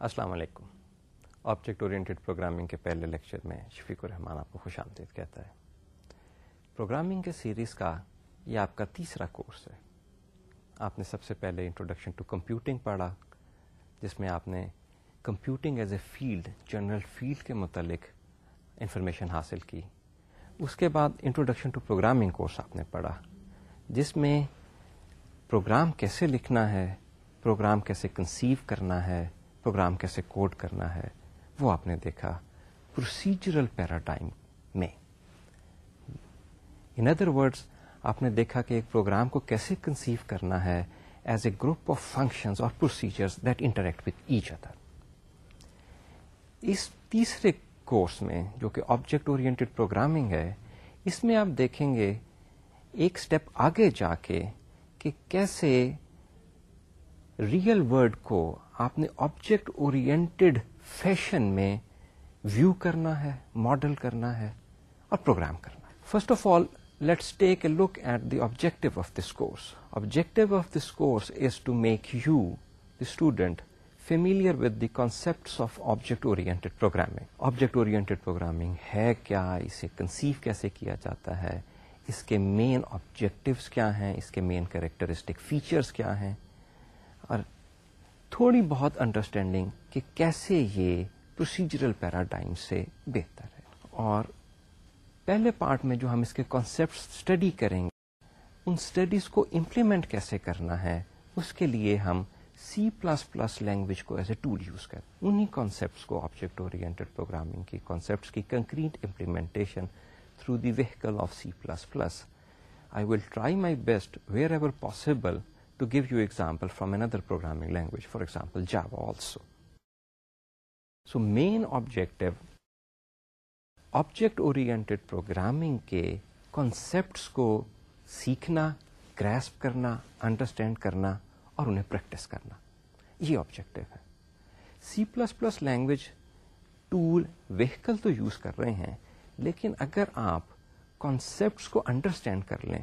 السلام علیکم۔ Object oriented programming کے پہلے لیکچر میں شفیق الرحمان آپ کو خوش آمدید کہتا ہے۔ پروگرامنگ کے سیریز کا یہ آپ کا تیسرا کورس ہے۔ آپ نے سب سے پہلے انٹروڈکشن ٹو کمپیوٹنگ پڑھا، جس میں آپ نے computing as a field general field کے متعلق انفارمیشن حاصل کی۔ اس کے بعد انٹروڈکشن ٹو پروگرامنگ کورس آپ نے پڑھا، جس میں پروگرام کیسے لکھنا ہے پروگرام کیسے کنسیو کرنا ہے پروگرام کیسے کوڈ کرنا ہے، وہ آپ نے دیکھا پروسیجرل پیراڈائم میں۔ ان ادر ورڈس آپ نے دیکھا کہ ایک پروگرام کو کیسے کنسیو کرنا ہے as a group of function اور procedure that interact with each other اس تیسرے کورس میں جو کہ آبجیکٹ اورینٹیڈ پروگرامنگ ہے، اس میں آپ دیکھیں گے ایک اسٹیپ آگے جا کے کہ کیسے ریئل ورڈ کو آپ نے آبجیکٹ اورینٹیڈ فیشن میں ویو کرنا ہے ماڈل کرنا ہے اور پروگرام کرنا ہے. First of all let's take a look at the objective of this course objective of this course is to make you the student familiar with the concept of object oriented programming object oriented programming ہے کیا، اسے conceive کیسے کیا جاتا ہے، اس کے مین objectives کیا ہیں، اس کے مین کریکٹرسٹک فیچرس کیا ہیں اور تھوڑی بہت انڈرسٹینڈنگ کہ کیسے یہ پروسیجرل پیراڈائم سے بہتر ہے۔ اور پہلے پارٹ میں جو ہم اس کے کانسیپٹ اسٹڈی کریں گے، ان اسٹڈیز کو امپلیمنٹ کیسے کرنا ہے، اس کے لیے ہم سی پلس پلس لینگویج کو ایز اے ٹول یوز کریں۔ انہیں کانسیپٹس کو آبجیکٹ اورینٹیڈ پروگرامنگ کی کانسیپٹس کی concrete implementation through the vehicle of C plus plus I will try my best wherever possible to give you example from another programming language, for example, Java also. So main objective, object-oriented programming کے concepts کو سیکھنا grasp کرنا understand کرنا اور انہیں practice کرنا یہ objective ہے C plus plus language tool vehicle تو یوز کر رہے ہیں لیکن اگر آپ کانسیپٹس کو انڈرسٹینڈ کر لیں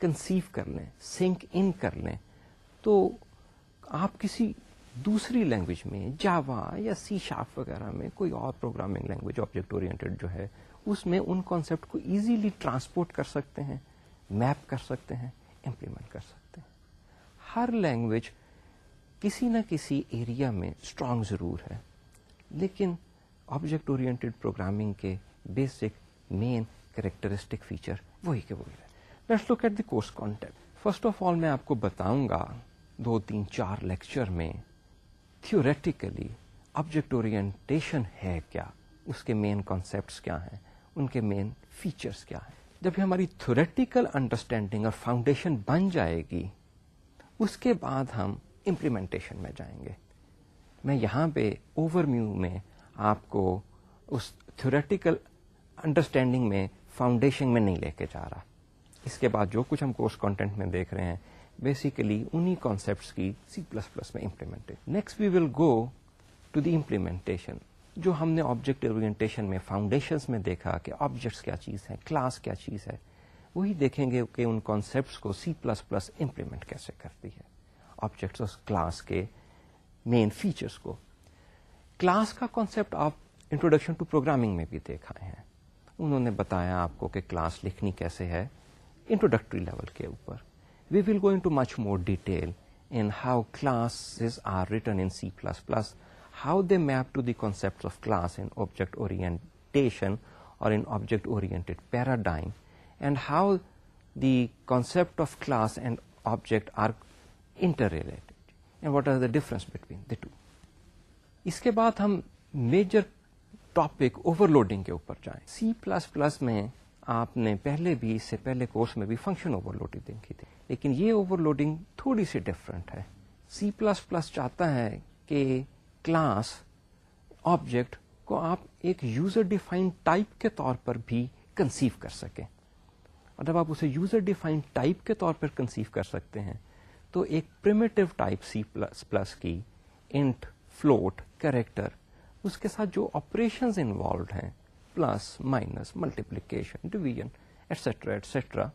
کنسیو کر لیں سنک ان کر لیں تو آپ کسی دوسری لینگویج میں جاوا یا سی شاپ وغیرہ میں کوئی اور پروگرامنگ لینگویج آبجیکٹ اورینٹیڈ جو ہے، اس میں ان کانسیپٹ کو ایزیلی ٹرانسپورٹ کر سکتے ہیں میپ کر سکتے ہیں امپلیمنٹ کر سکتے ہیں۔ ہر لینگویج کسی نہ کسی ایریا میں اسٹرانگ ضرور ہے، لیکن آبجیکٹ اورینٹیڈ پروگرامنگ کے بیسک مین کریکٹرسٹک فیچر وہی کے وہی ہے۔ Let's look at the course contact first of all میں آپ کو بتاؤں گا دو تین چار لیکچر میں تھیوریٹیکلی آبجیکٹ اورینٹیشن ہے کیا؟ اس کے مین کانسیپٹس کیا ہیں؟ ان کے مین فیچرس کیا ہیں؟ جب ہماری تھوریٹیکل انڈرسٹینڈنگ اور فاؤنڈیشن بن جائے گی، اس کے بعد ہم امپلیمنٹیشن میں جائیں گے۔ میں یہاں پہ اوور میو میں آپ کو اس تھوریٹیکل انڈرسٹینڈنگ میں فاؤنڈیشن میں نہیں لے کے جا رہا۔ اس کے بعد جو کچھ ہم کورس کانٹینٹ میں دیکھ رہے ہیں بیسیکلی انہیں کانسیپٹس کی سی پلس پلس میں implement next we will go to the implementation جو ہم نے آبجیکٹ اورینٹیشن میں فاؤنڈیشن میں دیکھا کہ آبجیکٹس کیا چیز ہے کلاس کیا چیز ہے. وہی دیکھیں گے کہ ان کانسیپٹس کو سی پلس پلس امپلیمنٹ کیسے کرتی ہے. آبجیکٹس اور کلاس کے مین فیچرس کو. کلاس کا کانسیپٹ آپ انٹروڈکشن ٹو پروگرامنگ میں بھی دیکھا ہے انہوں نے بتایا آپ کو کہ کلاس لکھنی کیسے ہے. انٹروڈکٹری لیول کے اوپر. We will go into much more detail in how classes are written in C++, how they map to the concepts of class in object orientation or in object-oriented paradigm, and how the concept of class and object are interrelated, and what are the difference between the two. اس کے بعد ہم major topic over loading کے اوپر جائیں سی plus plus میں آپ نے پہلے بھی اس سے پہلے کورس میں بھی فنکشن اوور لوڈنگ دیکھی تھی لیکن یہ اوور لوڈنگ تھوڑی سی ڈفرنٹ ہے۔ سی پلس پلس چاہتا ہے کہ کلاس آبجیکٹ کو آپ ایک یوزر ڈیفائن ٹائپ کے طور پر بھی کنسیو کر سکیں۔ اور جب آپ اسے یوزر ڈیفائن ٹائپ کے طور پر کنسیو کر سکتے ہیں، تو ایک primitive type C plus plus کی انٹ فلوٹ کریکٹر اس کے ساتھ جو آپریشن انوالوڈ ہیں plus minus multiplication division et cetera et cetera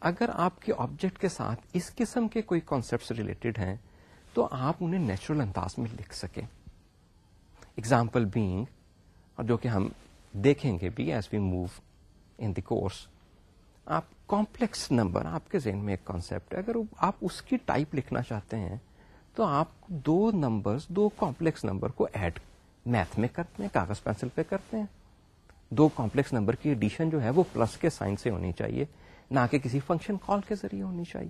اگر آپ کے آبجیکٹ کے ساتھ اس قسم کے کوئی کانسیپٹ ریلیٹڈ ہیں، تو آپ انہیں نیچرل انداز میں لکھ سکیں۔ ایگزامپل بینگ اور جو کہ ہم دیکھیں گے بھی as we move in the course آپ کمپلیکس نمبر آپ کے ذہن میں ایک کانسیپٹ ہے۔ اگر آپ اس کی ٹائپ لکھنا چاہتے ہیں، تو آپ دو نمبرز دو کمپلیکس نمبر کو ایڈ میتھ میں کرتے ہیں، کاغذ پینسل پہ کرتے ہیں۔ دو کمپلیکس نمبر کی ایڈیشن جو ہے، وہ پلس کے سائن سے ہونی چاہیے۔ نہ کہ کسی فنکشن کال کے ذریعے ہونی چاہیے۔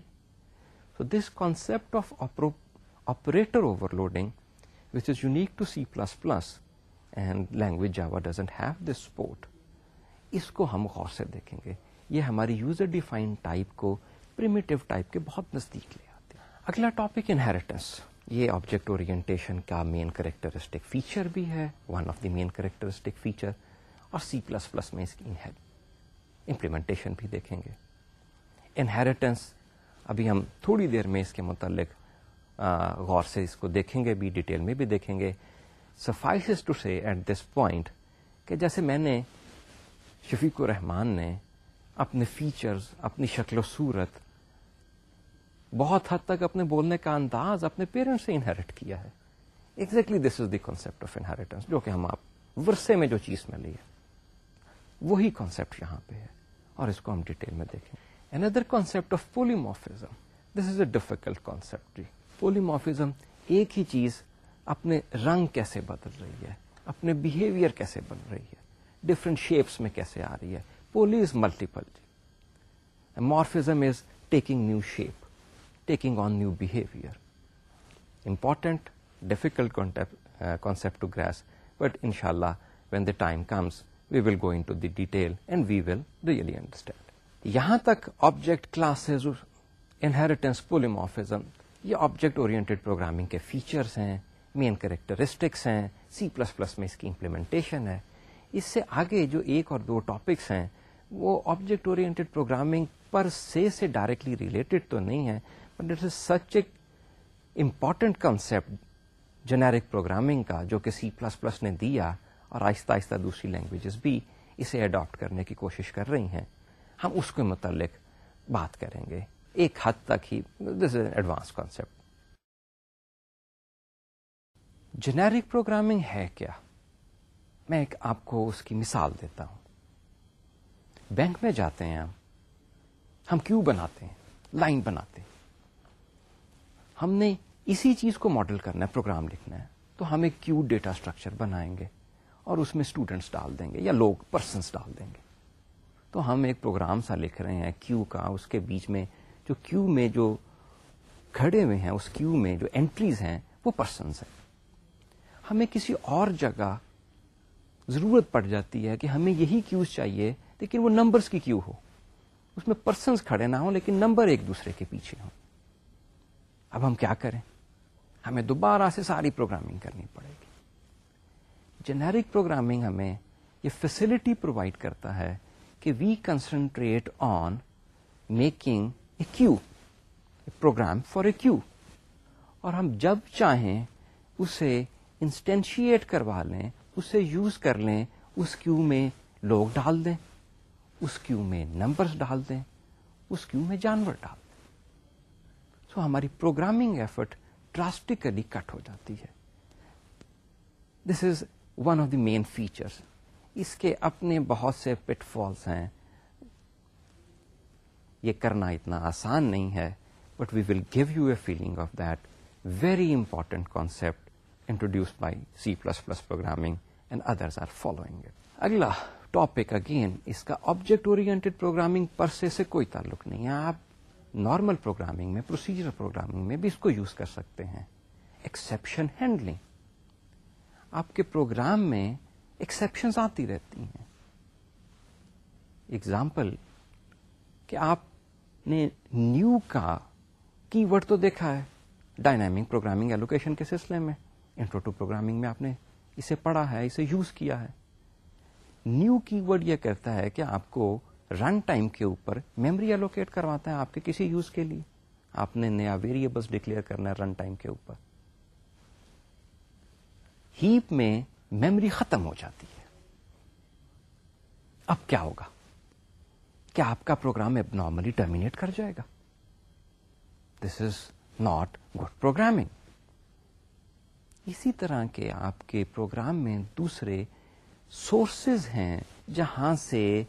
So this concept of operator overloading which is unique to C plus plus and language Java doesn't have this support اس کو ہم غور سے دیکھیں گے۔ یہ ہماری یوزر ڈیفائن ٹائپ کو پریمیٹو ٹائپ کے بہت نزدیک لے آتے ہیں۔ اگلا ٹاپک انہیریٹنس یہ آبجیکٹ اورینٹیشن کا مین کریکٹرسٹک فیچر بھی ہے one of the main characteristic feature اور سی پلس پلس میں اس کی امپلیمنٹیشن بھی دیکھیں گے۔ انہیریٹنس ابھی ہم تھوڑی دیر میں اس کے متعلق غور سے اس کو دیکھیں گے، بھی ڈیٹیل میں بھی دیکھیں گے۔ Suffice to say at this point کہ جیسے میں نے شفیق الرحمان نے اپنے فیچرز اپنی شکل و صورت بہت حد تک اپنے بولنے کا انداز اپنے پیرنٹس سے انہیریٹ کیا ہے۔ Exactly this is the concept of inheritance جو کہ ہم آپ ورثے میں جو چیز میں لیے وہی کانسیپٹ یہاں پہ ہے اور اس کو ہم ڈیٹیل میں دیکھیں۔ اندر concept of polymorphism this is a difficult concept G polymorphism ایک ہی چیز اپنے رنگ کیسے بدل رہی ہے اپنے بہیویئر کیسے بن رہی ہے ڈفرینٹ شیپس میں کیسے آ رہی ہے poly is multiple G morphism is taking new shape taking on new behaviour important difficult concept to grasp but ان شاء اللہ when the time comes we will go into the detail and we will really understand یہاں تک object classes inheritance polymorphism یہ object oriented programming کے features ہیں main characteristics ہیں سی plus plus میں اس کی implementation ہے. اس سے آگے جو ایک اور دو ٹاپکس ہیں، وہ آبجیکٹ اورینٹیڈ پروگرامنگ پر سے سے ڈائریکٹلی ریلیٹڈ تو نہیں ہے but it is such a important concept generic programming کا، جو کہ سی پلس پلس نے دیا اور آہستہ آہستہ دوسری لینگویجز بھی اسے اڈاپٹ کرنے کی کوشش کر رہی ہیں۔ ہم اس کے متعلق بات کریں گے۔ ایک حد تک ہی this is advance concept generic programming ہے کیا؟ میں ایک آپ کو اس کی مثال دیتا ہوں۔ بینک میں جاتے ہیں ہم۔ ہم کیوں بناتے ہیں؟ لائن بناتے ہیں۔ ہم نے اسی چیز کو ماڈل کرنا ہے پروگرام لکھنا ہے۔ تو ہم ایک کیو ڈیٹا اسٹرکچر بنائیں گے اور اس میں اسٹوڈینٹس ڈال دیں گے یا لوگ پرسنس ڈال دیں گے۔ تو ہم ایک پروگرام سا لکھ رہے ہیں کیو کا، اس کے بیچ میں جو کیو میں جو کھڑے ہوئے ہیں، اس کیو میں جو انٹریز ہیں، وہ پرسنس ہیں۔ ہمیں کسی اور جگہ ضرورت پڑ جاتی ہے کہ ہمیں یہی کیوز چاہیے، لیکن وہ نمبرز کی کیو ہو۔ اس میں پرسنس کھڑے نہ ہوں، لیکن نمبر ایک دوسرے کے پیچھے ہوں۔ اب ہم کیا کریں؟ ہمیں دوبارہ سے ساری پروگرامنگ کرنی پڑے گی۔ جنیرک پروگرامنگ ہمیں یہ فیسلٹی پرووائڈ کرتا ہے کہ we concentrate on making a queue program for a queue اور ہم جب چاہیں اسے انسٹینشیٹ کروا لیں، اسے یوز کر لیں، اس کیو میں لوگ ڈال دیں، اس کیو میں نمبرز ڈال دیں، اس کیو میں جانور ڈال دیں۔ سو ہماری پروگرامنگ ایفرٹ ڈراسٹیکلی کٹ ہو جاتی ہے۔ This is one of the main features اس کے اپنے بہت سے پٹ فالس ہیں۔ یہ کرنا اتنا آسان نہیں ہے but we will give you a feeling of that very important concept introduce by C plus plus programming and others are following اگلا ٹاپک اگین اس کا آبجیکٹ اورینٹیڈ پروگرامنگ پر سے کوئی تعلق نہیں ہے۔ آپ نارمل پروگرامنگ میں پروسیجر پروگرامنگ میں بھی اس کو یوز کر سکتے ہیں۔ ایکسپشن ہینڈلنگ آپ کے پروگرام میں ایکسپشن آتی رہتی ہیں۔ اگزامپل کہ آپ نے نیو کا کی ورڈ تو دیکھا ہے۔ ڈائنامک پروگرامنگ ایلوکیشن کے سلسلے میں۔ انٹرو ٹو پروگرامنگ میں آپ نے اسے پڑھا ہے، اسے یوز کیا ہے۔ نیو کی ورڈ یہ کہتا ہے کہ آپ کو رن ٹائم کے اوپر میموری الوکیٹ کرواتا ہے آپ کے کسی یوز کے لیے۔ آپ نے نیا ویریبلس ڈکلیئر کرنا ہے رن ٹائم کے اوپر۔ ہیپ میں میموری ختم ہو جاتی ہے۔ اب کیا ہوگا؟ کیا آپ کا پروگرام اب نارملی ٹرمینیٹ کر جائے گا؟ This is not good programming اسی طرح کے آپ کے پروگرام میں دوسرے سورسز ہیں جہاں سے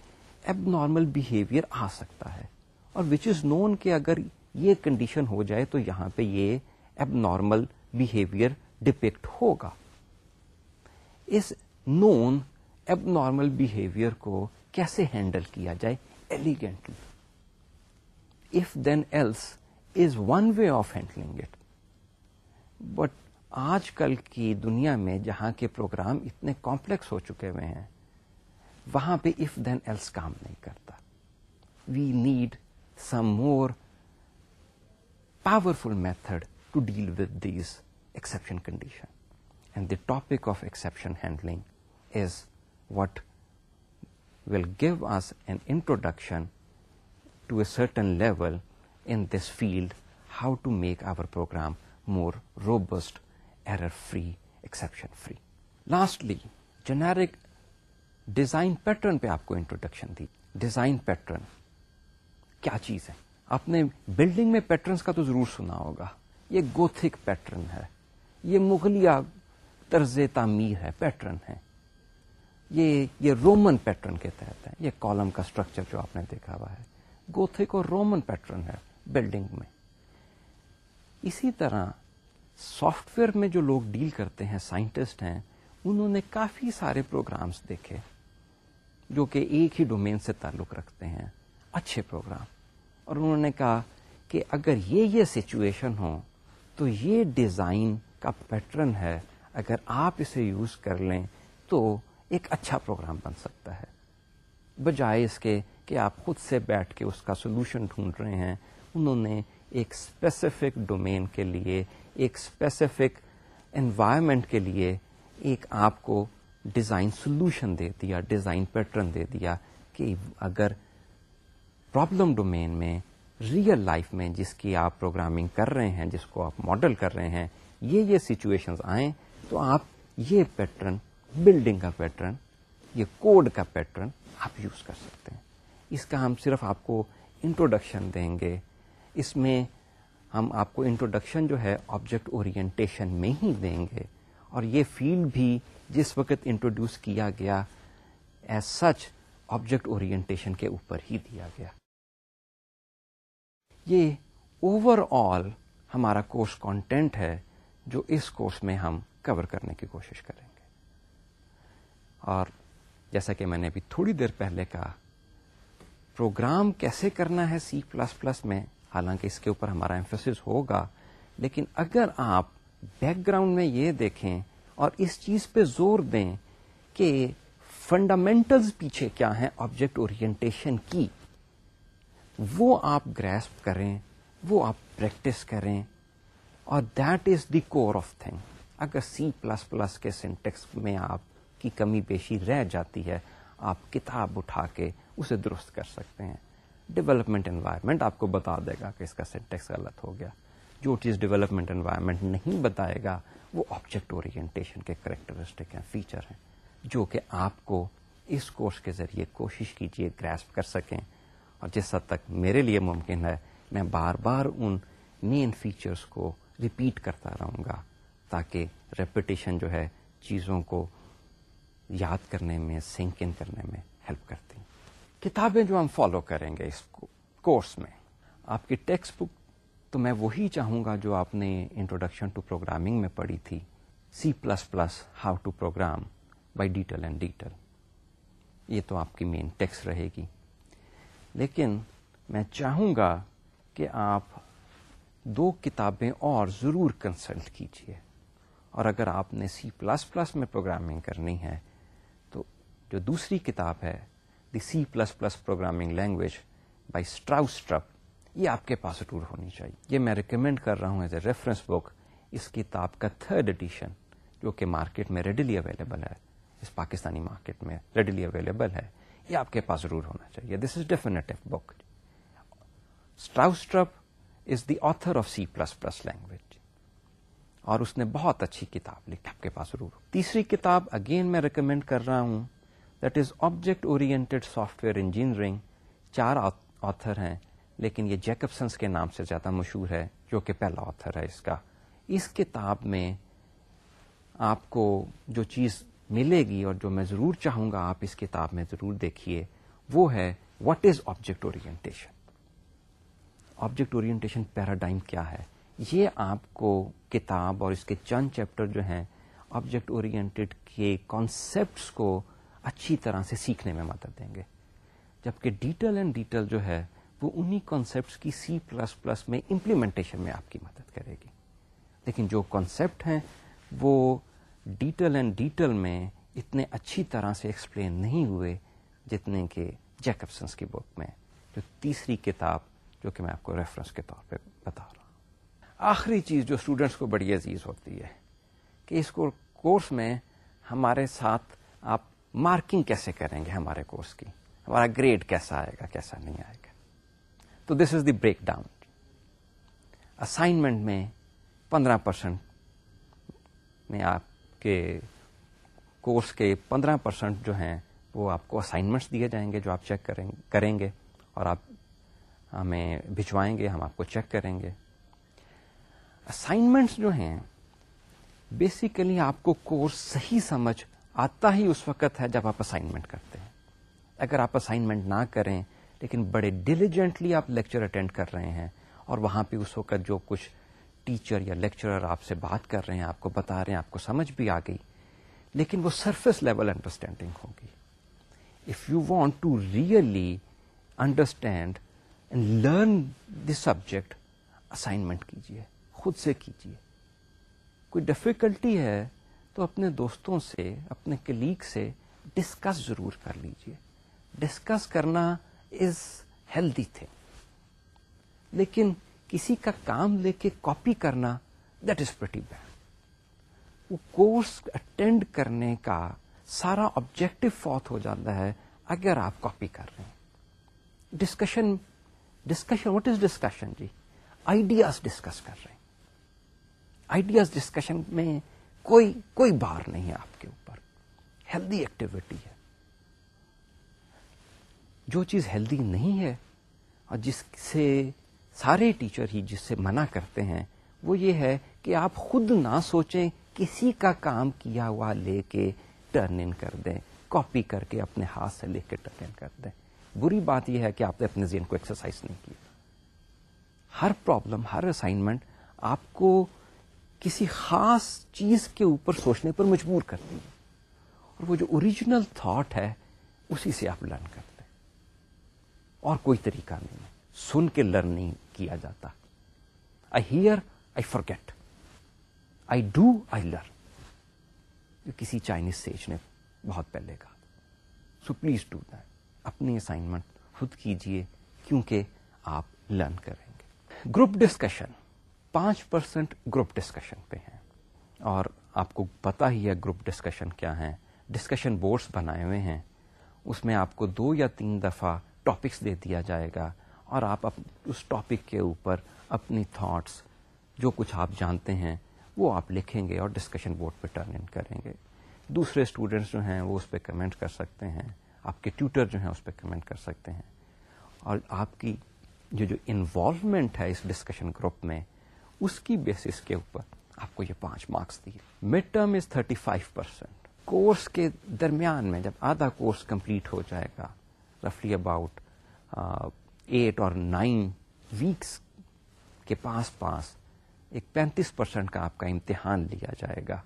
ایب نارمل بہیویئر آ سکتا ہے۔ اور وچ از نون کہ اگر یہ کنڈیشن ہو جائے تو یہاں پہ یہ ایب نارمل بہیویئر ڈپیکٹ ہوگا۔ اس نون ایب نارمل بہیویئر کو کیسے ہینڈل کیا جائے؟ Elegantly if then else is one way of handling it but آج کل کی دنیا میں جہاں کے پروگرام اتنے کمپلیکس ہو چکے ہوئے ہیں، وہاں پہ اف دین ایلس کام نہیں کرتا۔ We need some more powerful method to deal with these exception condition and the topic of exception handling is what will give us an introduction to a certain level in this field how to make our program more robust error free exception free lastly generic design pattern پہ آپ کو introduction the design pattern کیا چیز ہے آپ نے building میں patterns کا تو ضرور سنا ہوگا یہ گوتھک پیٹرن ہے یہ مغلیہ طرز تعمیر ہے پیٹرن ہے۔ یہ یہ رومن پیٹرن کے تحت ہے۔ یہ کالم کا اسٹرکچر جو آپ نے دیکھا ہوا ہے۔ گوتھک اور رومن پیٹرن ہے بلڈنگ میں۔ اسی طرح سافٹ ویئر میں جو لوگ ڈیل کرتے ہیں سائنٹسٹ ہیں، انہوں نے کافی سارے پروگرامز دیکھے جو کہ ایک ہی ڈومین سے تعلق رکھتے ہیں۔ اچھے پروگرام اور انہوں نے کہا کہ اگر یہ یہ سچویشن ہو تو یہ ڈیزائن کا پیٹرن ہے۔ اگر آپ اسے یوز کر لیں تو ایک اچھا پروگرام بن سکتا ہے۔ بجائے اس کے کہ آپ خود سے بیٹھ کے اس کا سولوشن ڈھونڈ رہے ہیں، انہوں نے ایک اسپیسیفک ڈومین کے لیے، ایک اسپیسیفک انوائرمنٹ کے لیے ایک آپ کو ڈیزائن سولوشن دے دیا ڈیزائن پیٹرن دے دیا کہ اگر پرابلم ڈومین میں ریئل لائف میں جس کی آپ پروگرامنگ کر رہے ہیں، جس کو آپ ماڈل کر رہے ہیں، یہ یہ سچویشن آئیں تو آپ یہ پیٹرن بلڈنگ کا پیٹرن، یہ کوڈ کا پیٹرن آپ یوز کر سکتے ہیں۔ اس کا ہم صرف آپ کو انٹروڈکشن دیں گے۔ اس میں ہم آپ کو انٹروڈکشن جو ہے آبجیکٹ اورینٹیشن میں ہی دیں گے۔ اور یہ فیلڈ بھی جس وقت انٹروڈیوس کیا گیا ایز سچ آبجیکٹ اورینٹیشن کے اوپر ہی دیا گیا۔ یہ اوور آل ہمارا کورس کانٹینٹ ہے، جو اس کورس میں ہم کور کرنے کی کوشش کریں گے۔ اور جیسا کہ میں نے ابھی تھوڑی دیر پہلے کہا، پروگرام کیسے کرنا ہے سی پلس پلس میں، حالانکہ اس کے اوپر ہمارا ایمفس ہوگا، لیکن اگر آپ بیک گراؤنڈ میں یہ دیکھیں اور اس چیز پہ زور دیں کہ فنڈامنٹلز پیچھے کیا ہیں آبجیکٹ اورینٹیشن کی، وہ آپ گریسپ کریں، وہ آپ پریکٹس کریں، اور that is the core of thing اگر سی پلس پلس کے سینٹیکس میں آپ کی کمی بیشی رہ جاتی ہے، آپ کتاب اٹھا کے اسے درست کر سکتے ہیں۔ ڈیولپمنٹ انوائرمنٹ آپ کو بتا دے گا کہ اس کا سینٹیکس غلط ہو گیا۔ جو چیز ڈیولپمنٹ انوائرمنٹ نہیں بتائے گا، وہ آبجیکٹ اورینٹیشن کے کریکٹرسٹک ہیں فیچر ہیں۔ جو کہ آپ کو اس کورس کے ذریعے کوشش کیجیے گریسپ کر سکیں۔ اور جس حد تک میرے لیے ممکن ہے، میں بار بار ان مین فیچرز کو ریپیٹ کرتا رہوں گا۔ تاکہ ریپٹیشن جو ہے چیزوں کو یاد کرنے میں سنک ان کرنے میں ہیلپ کرتی کتابیں جو ہم فالو کریں گے اس کورس میں، آپ کی ٹیکسٹ بک تو میں وہی چاہوں گا جو آپ نے انٹروڈکشن ٹو پروگرامنگ میں پڑھی تھی۔ C plus plus how to program by Deitel and Deitel یہ تو آپ کی مین ٹیکس رہے گی۔ لیکن میں چاہوں گا کہ آپ دو کتابیں اور ضرور کنسلٹ کیجیے اور اگر آپ نے سی پلس پلس میں پروگرامنگ کرنی ہے، تو جو دوسری کتاب ہے the C plus plus programming language by Stroustrup یہ آپ کے پاس ضرور ہونی چاہیے۔ یہ میں ریکمینڈ کر رہا ہوں ایز اے ریفرنس بک اس کتاب کا تھرڈ ایڈیشن جو کہ مارکیٹ میں ریڈیلی اویلیبل ہے۔ اس پاکستانی مارکیٹ میں ریڈیلی اویلیبل ہے۔ یہ آپ کے پاس ضرور ہونا چاہیے۔ This is definitive book Stroustrup is the author of C plus plus language اور اس نے بہت اچھی کتاب لکھی آپ کے پاس ضرور۔ تیسری کتاب اگین میں ریکمینڈ کر رہا ہوں that is object oriented software engineering چار آتھر ہیں، لیکن یہ جیکبسنس کے نام سے زیادہ مشہور ہے، جو کہ پہلا آتھر ہے اس کا۔ اس کتاب میں آپ کو جو چیز ملے گی اور جو میں ضرور چاہوں گا، آپ اس کتاب میں ضرور دیکھیے۔ وہ ہے what is object orientation object orientation paradigm کیا ہے؟ یہ آپ کو کتاب اور اس کے چند چیپٹر جو ہیں آبجیکٹ اورینٹیڈ کے کانسیپٹس کو اچھی طرح سے سیکھنے میں مدد دیں گے۔ جبکہ ڈیٹیل اینڈ ڈیٹیل جو ہے وہ انہی کانسیپٹس کی سی پلس پلس میں امپلیمنٹیشن میں آپ کی مدد کرے گی۔ لیکن جو کانسیپٹ ہیں وہ ڈیٹیل اینڈ ڈیٹیل میں اتنے اچھی طرح سے ایکسپلین نہیں ہوئے جتنے کہ جیکبسنس کی بک میں، جو تیسری کتاب جو کہ میں آپ کو ریفرنس کے طور پہ بتا رہا ہوں۔ آخری چیز جو اسٹوڈینٹس کو بڑی عزیز ہوتی ہے کہ اس کورس میں ہمارے ساتھ آپ مارکنگ کیسے کریں گے ہمارے کورس کی؟ ہمارا گریڈ کیسا آئے گا، کیسا نہیں آئے گا؟ تو this is the breakdown assignment میں پندرہ پرسینٹ میں آپ کے کورس کے پندرہ پرسینٹ جو ہیں وہ آپ کو اسائنمنٹس دیے جائیں گے جو آپ چیک کریں گے اور آپ ہمیں بھجوائیں گے، ہم آپ کو چیک کریں گے۔ اسائنمنٹس جو ہیں بیسیکلی آپ کو کورس صحیح سمجھ آتا ہی اس وقت ہے جب آپ اسائنمنٹ کرتے ہیں۔ اگر آپ اسائنمنٹ نہ کریں، لیکن بڑے ڈیلیجنٹلی آپ لیکچر اٹینڈ کر رہے ہیں اور وہاں پہ اس وقت جو کچھ ٹیچر یا لیکچرر آپ سے بات کر رہے ہیں، آپ کو بتا رہے ہیں، آپ کو سمجھ بھی آ گئی، لیکن وہ سرفیس لیول انڈرسٹینڈنگ ہوگی۔ If you want to really understand and learn this subject assignment کیجیے۔ خود سے کیجیے۔ کوئی ڈفیکلٹی ہے تو اپنے دوستوں سے، اپنے کلیگ سے ڈسکس ضرور کر لیجیے۔ ڈسکس کرنا از ہیلدی تھنگ لیکن کسی کا کام لے کے کاپی کرنا دیٹ از پریٹی بیڈ وہ کورس اٹینڈ کرنے کا سارا آبجیکٹو فوت ہو جاتا ہے اگر آپ کاپی کر رہے ہیں۔ Discussion discussion what is discussion G? Ideas discuss کر رہے ہیں۔ آئیڈیاز ڈسکشن میں کوئی کوئی بار نہیں ہے آپ کے اوپر. ہیلدی ایکٹیویٹی ہے. جو چیز ہیلدی نہیں ہے اور جس سے سارے ٹیچر ہی جس سے منع کرتے ہیں، وہ یہ ہے کہ آپ خود نہ سوچیں کسی کا کام کیا ہوا لے کے ٹرن ان کر دیں کاپی کر کے اپنے ہاتھ سے لے کے ٹرن ان کر دیں. بری بات یہ ہے کہ آپ نے اپنے ذہن کو ایکسرسائز نہیں کیا. ہر پرابلم ہر اسائنمنٹ آپ کو کسی خاص چیز کے اوپر سوچنے پر مجبور کرتی ہے۔ اور وہ جو اوریجنل تھاٹ ہے، اسی سے آپ لرن کرتے ہیں۔ اور کوئی طریقہ نہیں۔ ہے سن کے لرن نہیں کیا جاتا۔ I hear I forget I do I learn جو کسی چائنیز سیج نے بہت پہلے کہا سو پلیز ڈو دیٹ اپنی اسائنمنٹ خود کیجیے، کیونکہ آپ لرن کریں گے۔ گروپ ڈسکشن پانچ پرسینٹ گروپ ڈسکشن پہ ہیں۔ اور آپ کو پتا ہی ہے گروپ ڈسکشن کیا ہے ڈسکشن بورڈس بنائے ہوئے ہیں۔ اس میں آپ کو دو یا تین دفعہ ٹاپکس دے دیا جائے گا۔ اور آپ اس ٹاپک کے اوپر اپنی تھاٹس، جو کچھ آپ جانتے ہیں، وہ آپ لکھیں گے اور ڈسکشن بورڈ پہ ٹرن ان کریں گے۔ دوسرے اسٹوڈینٹس جو ہیں، وہ اس پہ کمنٹ کر سکتے ہیں۔ آپ کے ٹیوٹر جو ہیں، اس پہ کمنٹ کر سکتے ہیں۔ اور آپ کی جو جو انوالومنٹ ہے اس ڈسکشن گروپ میں اس کی بیسس کے اوپر آپ کو یہ پانچ مارکس دیے mid term is thirty five percent course کے درمیان میں جب آدھا کورس کمپلیٹ ہو جائے گا رفلی اباؤٹ ایٹ اور نائن ویکس کے پاس پاس ایک پینتیس پرسینٹ کا آپ کا امتحان لیا جائے گا،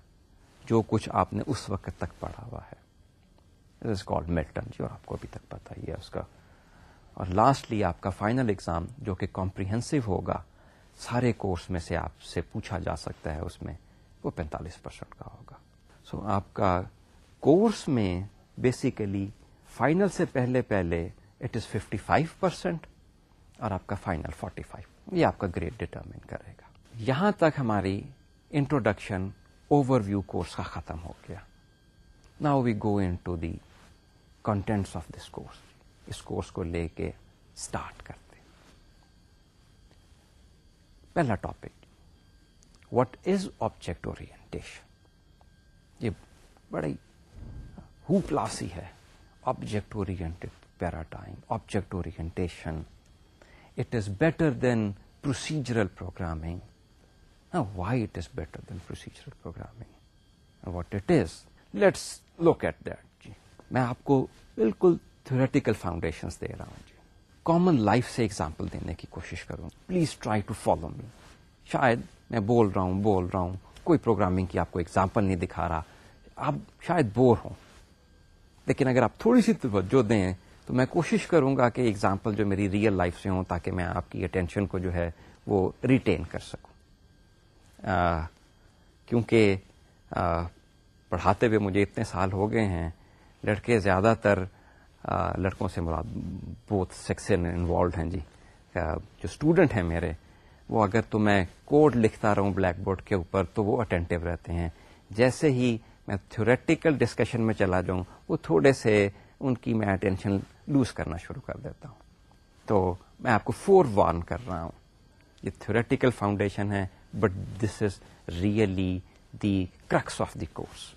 جو کچھ آپ نے اس وقت تک پڑھا ہوا ہے. میلٹن جی اور آپ کو ابھی تک پتا ہی ہے اس کا. اور لاسٹلی آپ کا فائنل ایگزام جو کہ کمپریہنسو ہوگا سارے کورس میں سے آپ سے پوچھا جا سکتا ہے اس میں وہ پینتالیس پرسینٹ کا ہوگا۔ سو so, آپ کا کورس میں بیسیکلی فائنل سے پہلے پہلے it is fifty five percent اور آپ کا فائنل فورٹی فائیو یہ آپ کا گریڈ ڈٹرمن کرے گا۔ یہاں تک ہماری انٹروڈکشن اوور ویو کورس کا ختم ہو گیا۔ Now we go into the contents of this course us course کو لے کے اسٹارٹ کرتے پہلا ٹاپک وٹ از آبجیکٹ اور میں آپ کو بالکل تھیوریٹیکل فاؤنڈیشن دے رہا ہوں جی۔ کامن لائف سے ایگزامپل دینے کی کوشش کروں۔ Please try to follow me شاید میں بول رہا ہوں، بول رہا ہوں۔ کوئی پروگرامنگ کی آپ کو ایگزامپل نہیں دکھا رہا۔ آپ شاید بور ہوں۔ لیکن اگر آپ تھوڑی سی توجہ دیں تو میں کوشش کروں گا کہ ایگزامپل جو میری ریئل لائف سے ہوں تاکہ میں آپ کی اٹینشن کو جو ہے وہ ریٹین کر سکوں۔ کیونکہ پڑھاتے ہوئے مجھے اتنے سال ہو گئے ہیں۔ لڑکے زیادہ تر لڑکوں سے مراد بہت سیکشن انوالوڈ ہیں جی۔ جو اسٹوڈنٹ ہیں میرے، وہ اگر تو میں کوڈ لکھتا رہوں بلیک بورڈ کے اوپر تو وہ اٹینٹیو رہتے ہیں۔ جیسے ہی میں تھوریٹیکل ڈسکشن میں چلا جاؤں، وہ تھوڑے سے ان کی میں اٹینشن لوز کرنا شروع کر دیتا ہوں۔ تو میں آپ کو فور وارن کر رہا ہوں۔ یہ تھوریٹیکل فاؤنڈیشن ہے but this is really the crux of the course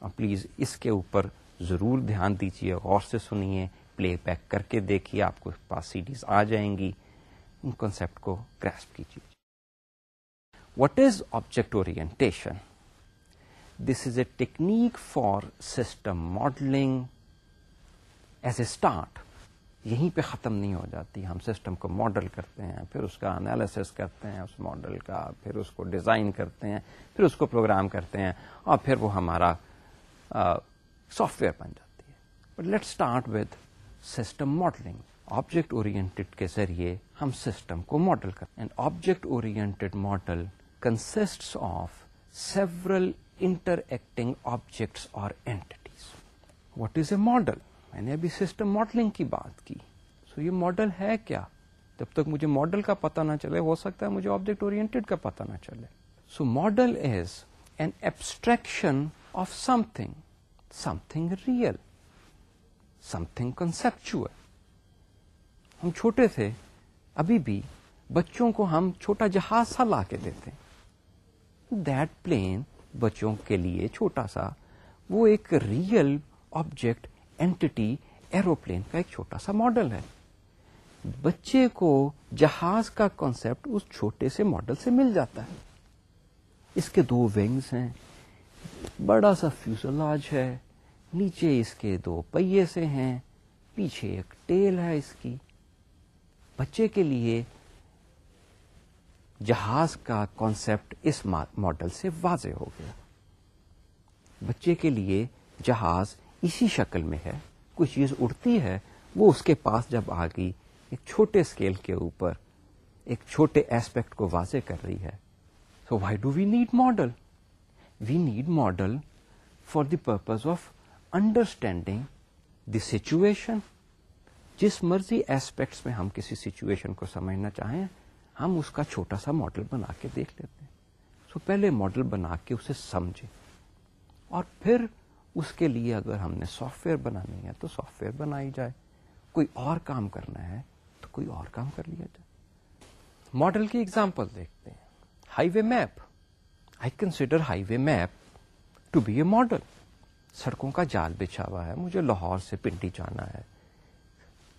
اور پلیز اس کے اوپر ضرور دھیان دیجیے غور سے سنیے، پلے بیک کر کے دیکھیے، آپ کو پاس سی ڈیز آ جائیں گی۔ ان کنسپٹ کو گراسپ کیجیے what is object orientation this is a technique for system modelling as a start یہیں پہ ختم نہیں ہو جاتی۔ ہم سسٹم کو ماڈل کرتے ہیں، پھر اس کا انالیس کرتے ہیں، اس ماڈل کا، پھر اس کو ڈیزائن کرتے ہیں، پھر اس کو پروگرام کرتے ہیں اور پھر وہ ہمارا سافٹ ویئر بن جاتی ہے۔ But let start with system modelling object oriented کے ذریعے ہم سسٹم کو ماڈل کرتے ہیں۔ Object oriented model consist of several interacting objects اور entities what is a model میں نے ابھی سسٹم ماڈلنگ کی بات کی سو so یہ ماڈل ہے کیا جب تک مجھے ماڈل کا پتہ نہ چلے ہو سکتا ہے مجھے آبجیکٹ اورینٹیڈ کا پتہ نہ چلے so model is an abstraction of something something real something conceptual ہم چھوٹے تھے، ابھی بھی بچوں کو ہم چھوٹا جہاز سا لا کے دیتے دیٹ پلین بچوں کے لیے چھوٹا سا، وہ ایک ریئل آبجیکٹ اینٹی ایروپلین کا ایک چھوٹا سا ماڈل ہے۔ بچے کو جہاز کا کانسیپٹ اس چھوٹے سے ماڈل سے مل جاتا ہے۔ اس کے دو ونگس ہیں، بڑا سا فیوزلاج ہے۔ نیچے اس کے دو پہیے سے ہیں، پیچھے ایک ٹیل ہے اس کی۔ بچے کے لیے جہاز کا کانسیپٹ اس ماڈل سے واضح ہو گیا۔ بچے کے لیے جہاز اسی شکل میں ہے۔ کوئی چیز اڑتی ہے، وہ اس کے پاس جب آ گئی، ایک چھوٹے اسکیل کے اوپر ایک چھوٹے ایسپیکٹ کو واضح کر رہی ہے۔ So why do we need model we need model for the purpose of understanding the situation جس مرضی ایسپیکٹس میں ہم کسی سچویشن کو سمجھنا چاہیں، ہم اس کا چھوٹا سا ماڈل بنا کے دیکھ لیتے ہیں۔ سو پہلے ماڈل بنا کے اسے سمجھے اور پھر اس کے لیے اگر ہم نے سافٹ ویئر بنانی ہے تو سافٹ ویئر بنائی جائے۔ کوئی اور کام کرنا ہے تو کوئی اور کام کر لیا جائے۔ ماڈل کی ایگزامپل دیکھتے ہیں۔ Highway map I consider highway map to be a model سڑکوں کا جال بچھا ہوا ہے، مجھے لاہور سے پنڈی جانا ہے۔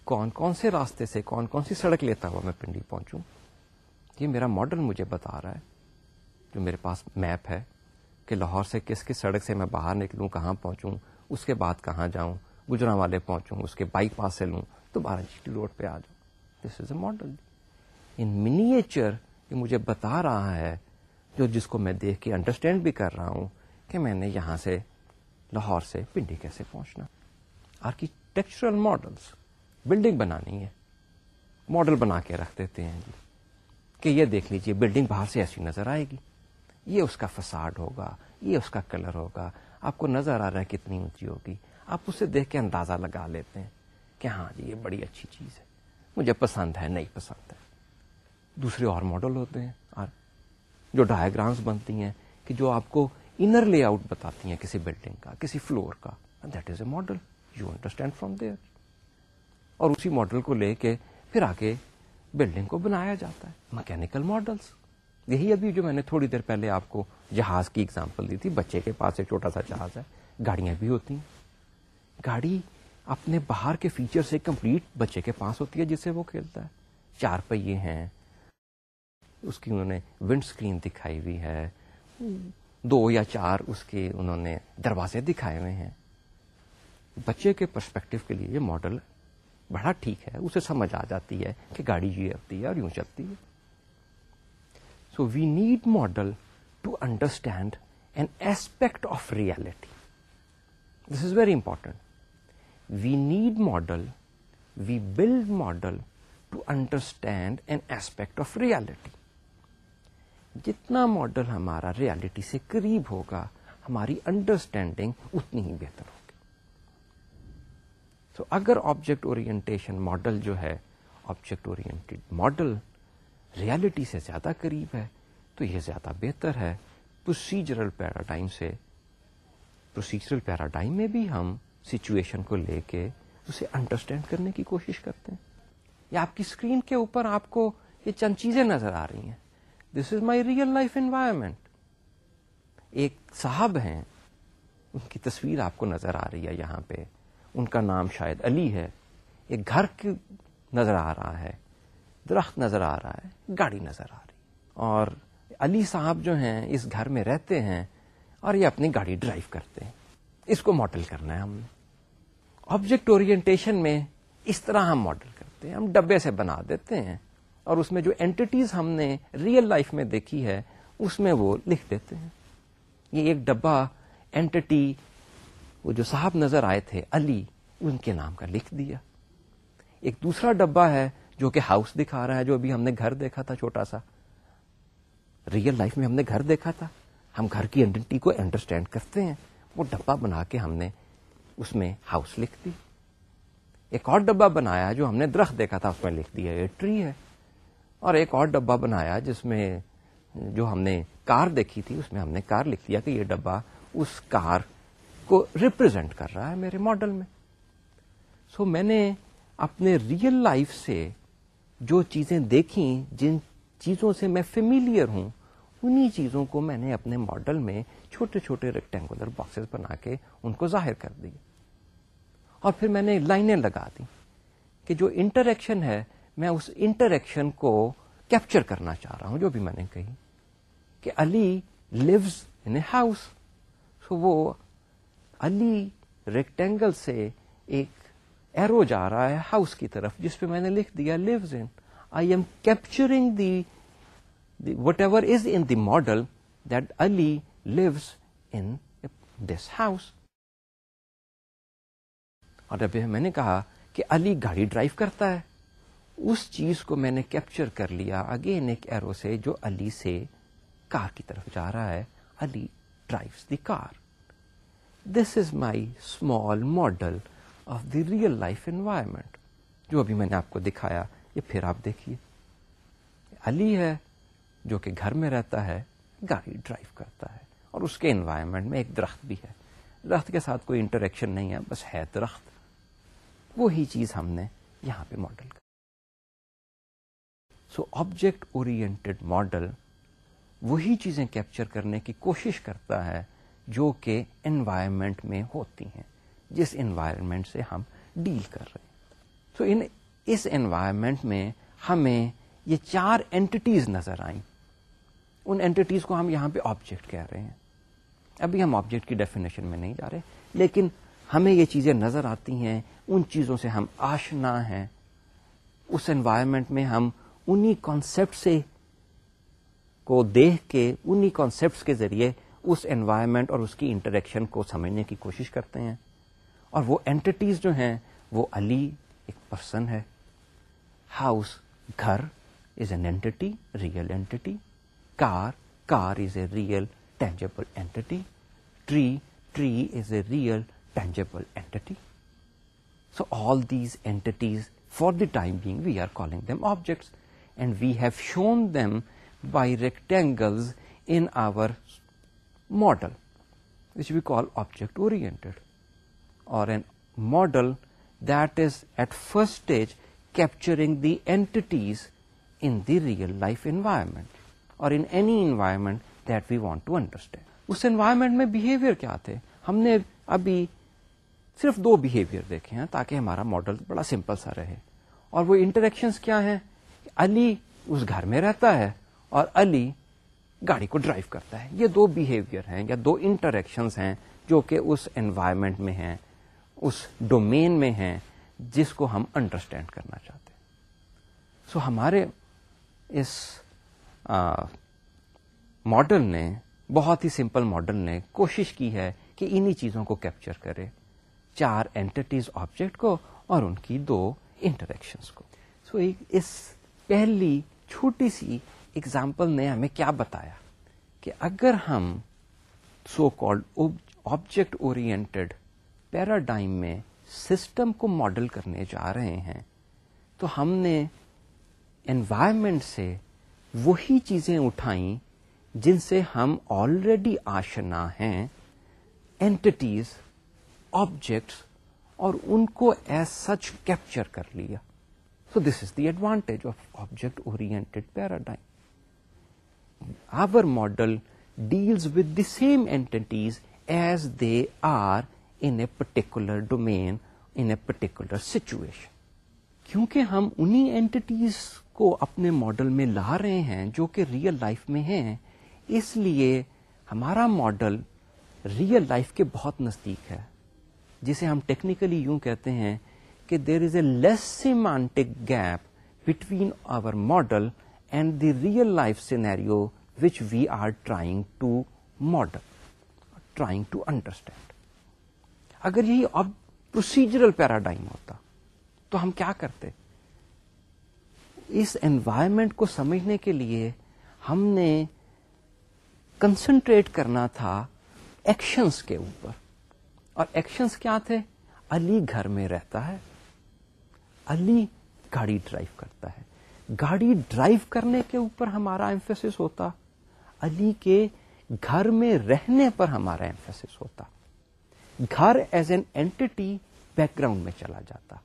کون کون سے راستے سے، کون کون سی سڑک لیتا ہوا میں پنڈی پہنچوں؟ یہ میرا ماڈل مجھے بتا رہا ہے، جو میرے پاس میپ ہے کہ لاہور سے کس کس سڑک سے میں باہر نکلوں، کہاں پہنچوں، اس کے بعد کہاں جاؤں گجرا والے پہنچوں، اس کے بائک پاس سے لوں تو بارہ جی ٹی روڈ پہ آ جاؤں۔ دس is a model in miniature یہ مجھے بتا رہا ہے، جو جس کو میں دیکھ کے انڈرسٹینڈ بھی کر رہا ہوں کہ میں نے یہاں سے لاہور سے پنڈی کیسے پہنچنا؟ آرکیٹیکچرل ماڈلس بلڈنگ بنانی ہے۔ ماڈل بنا کے رکھ دیتے ہیں جی۔ کہ یہ دیکھ لیجیے، بلڈنگ باہر سے ایسی نظر آئے گی۔ یہ اس کا فساد ہوگا، یہ اس کا کلر ہوگا۔ آپ کو نظر آ رہا ہے کتنی اونچی ہوگی۔ آپ اسے دیکھ کے اندازہ لگا لیتے ہیں کہ ہاں جی یہ بڑی اچھی چیز ہے۔ مجھے پسند ہے، نہیں پسند ہے۔ دوسرے اور ماڈل ہوتے ہیں۔ اور جو ڈائگرامس بنتی ہیں کہ جو آپ کو انر لے آؤٹ بتاتی ہیں کسی بلڈنگ کا کسی فلور کا that is a model you understand from there اور اسی ماڈل کو لے کے پھر آگے بلڈنگ کو بنایا جاتا ہے مکینکل ماڈلس یہی ابھی جو میں نے تھوڑی دیر پہلے آپ کو جہاز کی اگزامپل دی تھی بچے کے پاس ایک چھوٹا سا جہاز ہے گاڑیاں بھی ہوتی ہیں گاڑی اپنے باہر کے فیچر سے کمپلیٹ بچے کے پاس ہوتی ہے جس سے وہ کھیلتا ہے چار پہیے ہیں اس کی انہوں نے ونڈ اسکرین دکھائی ہوئی ہے دو یا چار اس کے انہوں نے دروازے دکھائے ہوئے ہیں۔ بچے کے پرسپیکٹو کے لیے یہ ماڈل بڑا ٹھیک ہے۔ اسے سمجھ آ جاتی ہے کہ گاڑی یہ ہوتی ہے اور یوں چلتی ہے۔ So we need model to understand an aspect of reality this is very important we need model we build model to understand an aspect of reality جتنا ماڈل ہمارا ریالٹی سے قریب ہوگا، ہماری انڈرسٹینڈنگ اتنی ہی بہتر ہوگی۔ تو اگر آبجیکٹ اورینٹیشن ماڈل جو ہے آبجیکٹ اورینٹیڈ ماڈل ریالٹی سے زیادہ قریب ہے، تو یہ زیادہ بہتر ہے۔ پروسیجرل پیراڈائم سے پروسیجرل پیراڈائم میں بھی ہم سچویشن کو لے کے اسے انڈرسٹینڈ کرنے کی کوشش کرتے ہیں۔ یا آپ کی اسکرین کے اوپر آپ کو یہ چند چیزیں نظر آ رہی ہیں۔ This is my real life environment ایک صاحب ہیں، ان کی تصویر آپ کو نظر آ رہی ہے یہاں پہ۔ ان کا نام شاید علی ہے۔ ایک گھر کی نظر آ رہا ہے، درخت نظر آ رہا ہے، گاڑی نظر آ رہی۔ اور علی صاحب جو ہیں، اس گھر میں رہتے ہیں اور یہ اپنی گاڑی ڈرائیو کرتے ہیں۔ اس کو ماڈل کرنا ہے ہم نے۔ آبجیکٹ اورینٹیشن میں اس طرح ہم ماڈل کرتے ہیں۔ ہم ڈبے سے بنا دیتے ہیں۔ اور اس میں جو اینٹیز ہم نے ریئل لائف میں دیکھی ہے، اس میں وہ لکھ دیتے ہیں۔ یہ ایک ڈبا اینٹی وہ جو صاحب نظر آئے تھے، علی، ان کے نام کا لکھ دیا۔ ایک دوسرا ڈبا ہے جو کہ ہاؤس دکھا رہا ہے، جو ابھی ہم نے گھر دیکھا تھا چھوٹا سا۔ ریئل لائف میں ہم نے گھر دیکھا تھا۔ ہم گھر کی آئیڈینٹی کو انڈرسٹینڈ کرتے ہیں۔ وہ ڈبا بنا کے ہم نے اس میں ہاؤس لکھ دی۔ ایک اور ڈبا بنایا جو ہم نے درخت دیکھا تھا، اس میں لکھ دیا۔ یہ ٹری ہے۔ اور ایک اور ڈبا بنایا جس میں جو ہم نے کار دیکھی تھی اس میں ہم نے کار لکھ دیا کہ یہ ڈبا اس کار کو ریپرزینٹ کر رہا ہے میرے ماڈل میں۔ سو so, میں نے اپنے ریئل لائف سے جو چیزیں دیکھی جن چیزوں سے میں فیملیئر ہوں انہی چیزوں کو میں نے اپنے ماڈل میں چھوٹے چھوٹے ریکٹینگولر باکسز بنا کے ان کو ظاہر کر دی اور پھر میں نے لائنیں لگا دی کہ جو انٹریکشن ہے میں اس انٹریکشن کو کیپچر کرنا چاہ رہا ہوں، جو بھی میں نے کہی کہ علی لیوز ان اے ہاؤس سو وہ علی ریکٹینگل سے ایک ایرو جا رہا ہے ہاؤس کی طرف، جس پہ میں نے لکھ دیا lives in I am capturing the whatever is in the model that Ali lives in this house اور ابھی میں نے کہا کہ علی گاڑی ڈرائیو کرتا ہے اس چیز کو میں نے کیپچر کر لیا۔ اگین ایک ایرو سے جو علی سے کار کی طرف جا رہا ہے۔ Ali drive the car this is my small model of the real life environment جو ابھی میں نے آپ کو دکھایا، یہ پھر آپ دیکھیے۔ علی ہے جو کہ گھر میں رہتا ہے، گاڑی ڈرائیو کرتا ہے۔ اور اس کے انوائرمنٹ میں ایک درخت بھی ہے۔ درخت کے ساتھ کوئی انٹریکشن نہیں ہے، بس ہے درخت۔ وہی چیز ہم نے یہاں پہ ماڈل کر سو آبجیکٹ اورینٹیڈ ماڈل وہی چیزیں کیپچر کرنے کی کوشش کرتا ہے جو کہ انوائرمنٹ میں ہوتی ہیں، جس انوائرمنٹ سے ہم ڈیل کر رہے ہیں۔ تو ان اس انوائرمنٹ میں ہمیں یہ چار اینٹیز نظر آئیں۔ ان اینٹیز کو ہم یہاں پہ آبجیکٹ کہہ رہے ہیں۔ ابھی ہم آبجیکٹ کی ڈیفینیشن میں نہیں جا رہے، لیکن ہمیں یہ چیزیں نظر آتی ہیں، ان چیزوں سے ہم آشنا ہیں۔ اس انوائرمنٹ میں ہم انہی کانسیپٹ سے کو دیکھ کے، انہی کانسیپٹس کے ذریعے اس انوائرمنٹ اور اس کی انٹریکشن کو سمجھنے کی کوشش کرتے ہیں۔ اور وہ اینٹیز جو ہیں، وہ علی ایک پرسن ہے۔ ہاؤس گھر is an entity real entity car car is a real tangible entity tree tree is a real tangible entity so all these entities for the time being we are calling them objects and we have shown them by rectangles in our model which we call object اور an model that is at first stage capturing the entities in the real life environment اور in any environment that we want to understand us environment میں behaviour کیا تھے؟ ہم نے ابھی صرف دو behaviour دیکھے ہیں تاکہ ہمارا ماڈل بڑا سمپل سا رہے اور وہ انٹریکشن کیا ہیں؟ علی اس گھر میں رہتا ہے اور علی گاڑی کو ڈرائیو کرتا ہے۔ یہ دو بہیویئر ہیں یا دو انٹریکشنز ہیں جو کہ اس انوائرمنٹ میں ہیں اس ڈومین میں ہیں جس کو ہم انڈرسٹینڈ کرنا چاہتے ہیں۔ سو so, ہمارے اس ماڈل نے بہت ہی سمپل ماڈل نے کوشش کی ہے کہ انہی چیزوں کو کیپچر کرے چار اینٹیز آبجیکٹ کو اور ان کی دو انٹریکشنس کو۔ سو so, اس پہلی چھوٹی سی اگزامپل نے ہمیں کیا بتایا کہ اگر ہم so called object oriented paradigm میں سسٹم کو ماڈل کرنے جا رہے ہیں، تو ہم نے انوائرمنٹ سے وہی چیزیں اٹھائیں جن سے ہم آلریڈی آشنا ہیں اینٹیز آبجیکٹس اور ان کو ایز سچ کیپچر کر لیا۔ So this is the advantage of object oriented paradigm our model deals with the same entities as they are in a particular domain in a particular situation کیونکہ ہم انہیں اینٹیز کو اپنے model میں لا رہے ہیں جو کہ ریئل لائف میں ہیں، اس لیے ہمارا ماڈل ریئل لائف کے بہت نزدیک ہے، جسے ہم ٹیکنیکلی یوں کہتے ہیں کہ there is a less semantic gap between our model and the real life scenario which we are trying to model trying to understand اگر یہی اب پروسیجرل پیراڈائم ہوتا، تو ہم کیا کرتے؟ اس انوائرمنٹ کو سمجھنے کے لیے ہم نے کنسنٹریٹ کرنا تھا ایکشنس کے اوپر. اور ایکشنس کیا تھے؟ علی گھر میں رہتا ہے. علی گاڑی ڈرائیو کرتا ہے۔ گاڑی ڈرائیو کرنے کے اوپر ہمارا ایمفیس ہوتا۔ علی کے گھر میں رہنے پر ہمارا ایمفیس ہوتا۔ گھر as an entity background میں چلا جاتا۔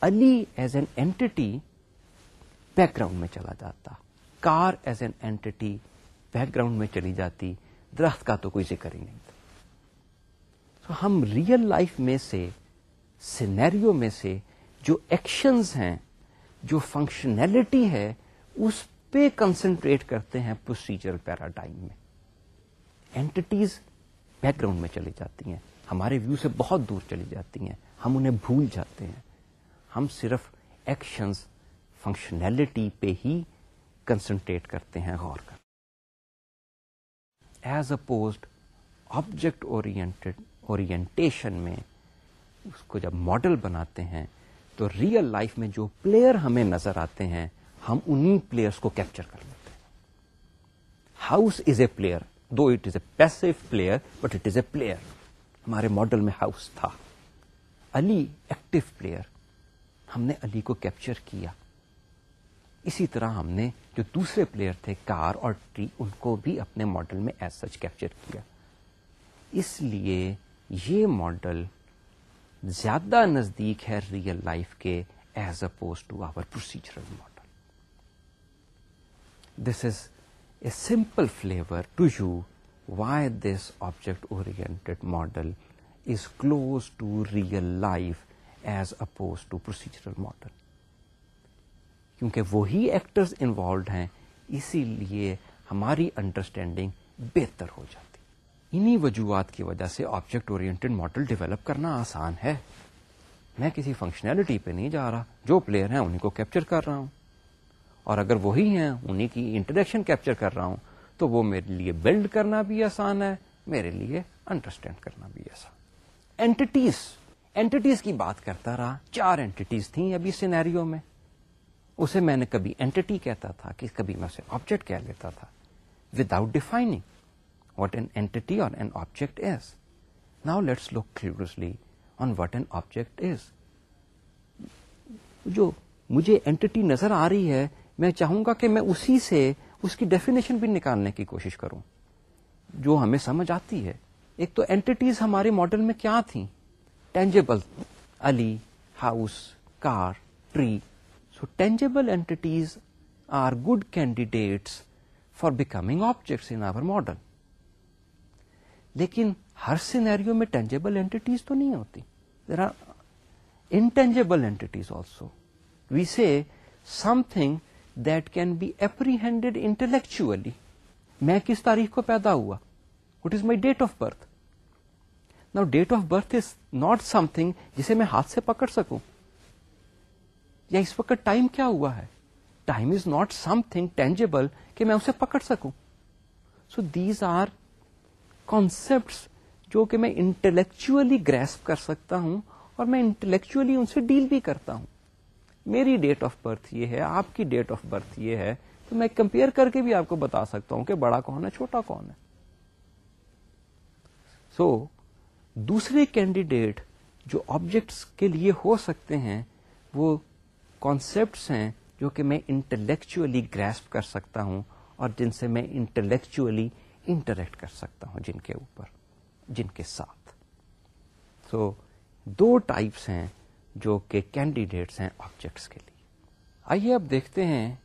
Ali as an entity background میں چلا جاتا۔ Car as an entity background میں چلی جاتی۔ درخت کا تو کوئی ذکر ہی نہیں تھا۔ تو ہم ریئل لائف میں سے سینیریو میں سے جو ایکشنز ہیں، جو فنکشنلٹی ہے، اس پہ کنسنٹریٹ کرتے ہیں پروسیجر پیراڈائم میں. اینٹیز بیک گراؤنڈ میں چلی جاتی ہیں. ہمارے ویو سے بہت دور چلی جاتی ہیں. ہم انہیں بھول جاتے ہیں. ہم صرف ایکشنز فنکشنلٹی پہ ہی کنسنٹریٹ کرتے ہیں، غور کر. ایز اپوزڈ آبجیکٹ اورینٹیشن میں اس کو جب ماڈل بناتے ہیں تو ریئل لائف میں جو پلیئر ہمیں نظر آتے ہیں، ہم انہیں پلیئرس کو کیپچر کر لیتے ہیں۔ House is a player though it is a passive player but it is a player ہمارے ماڈل میں ہاؤس تھا۔ علی ایکٹیو پلیئر ہم نے علی کو کیپچر کیا۔ اسی طرح ہم نے جو دوسرے پلیئر تھے کار اور ٹری ان کو بھی اپنے ماڈل میں ایز سچ کیپچر کیا۔ اس لیے یہ ماڈل زیادہ نزدیک ہے ریئل لائف کے as oppose to our procedural model this is a simple flavour to you why this object oriented model is close to real life as oppose to procedural model کیونکہ وہی actors involved ہیں، اسی لیے ہماری understanding بہتر ہو جاتی انہی وجوہات کی وجہ سے آبجیکٹ اورینٹیڈ ماڈل ڈیولپ کرنا آسان ہے۔ میں کسی فنکشنلٹی پہ نہیں جا رہا۔ جو پلیئر ہیں انہیں کو کیپچر کر رہا ہوں۔ اور اگر وہی ہیں انہیں کی انٹریکشن کیپچر کر رہا ہوں، تو وہ میرے لیے بلڈ کرنا بھی آسان ہے، میرے لیے انڈرسٹینڈ کرنا بھی آسان۔ اینٹیز اینٹیز کی بات کرتا رہا۔ چار اینٹیز تھیں ابھی سینیریو میں۔ اسے میں نے کبھی اینٹی کہتا تھا، کہ کبھی میں اسے آبجیکٹ کہہ لیتا تھا۔ Without defining what an entity or an object is now let's look clearly on what an object is جو مجھے اینٹی نظر آ رہی ہے میں چاہوں گا کہ میں اسی سے اس کی ڈیفینیشن بھی نکالنے کی کوشش کروں جو ہمیں سمجھ آتی ہے ایک تو اینٹیز ہمارے ماڈل میں کیا تھیں tangible Ali house car tree so tangible entities are good candidates for becoming objects in our model لیکن ہر سینیریو میں ٹینجیبل اینٹیز تو نہیں ہوتی۔ There are intangible entities also we see something that can be apprehended intellectually میں کس تاریخ کو پیدا ہوا؟ What is my date of birth نا date of birth is not something جسے میں ہاتھ سے پکڑ سکوں۔ یا اس وقت ٹائم کیا ہوا ہے؟ Time is not something tangible کہ میں اسے پکڑ سکوں۔ سو دیز آر کانسپٹ جو کہ میں انٹلیکچولی گریسپ کر سکتا ہوں اور میں انٹلیکچولی ان سے ڈیل بھی کرتا ہوں۔ میری ڈیٹ آف برتھ یہ ہے آپ کی ڈیٹ آف برتھ یہ ہے تو میں کمپیئر کر کے بھی آپ کو بتا سکتا ہوں کہ بڑا کون ہے چھوٹا کون ہے۔ سو so, دوسرے کینڈیڈیٹ جو آبجیکٹس کے لیے ہو سکتے ہیں وہ کانسیپٹس ہیں جو کہ میں انٹلیکچولی گریسپ کر سکتا ہوں اور جن سے میں انٹلیکچولی انٹریکٹ کر سکتا ہوں جن کے اوپر جن کے ساتھ۔ سو so, دو ٹائپس ہیں جو کہ کینڈیڈیٹس ہیں آبجیکٹس کے لیے۔ آئیے اب دیکھتے ہیں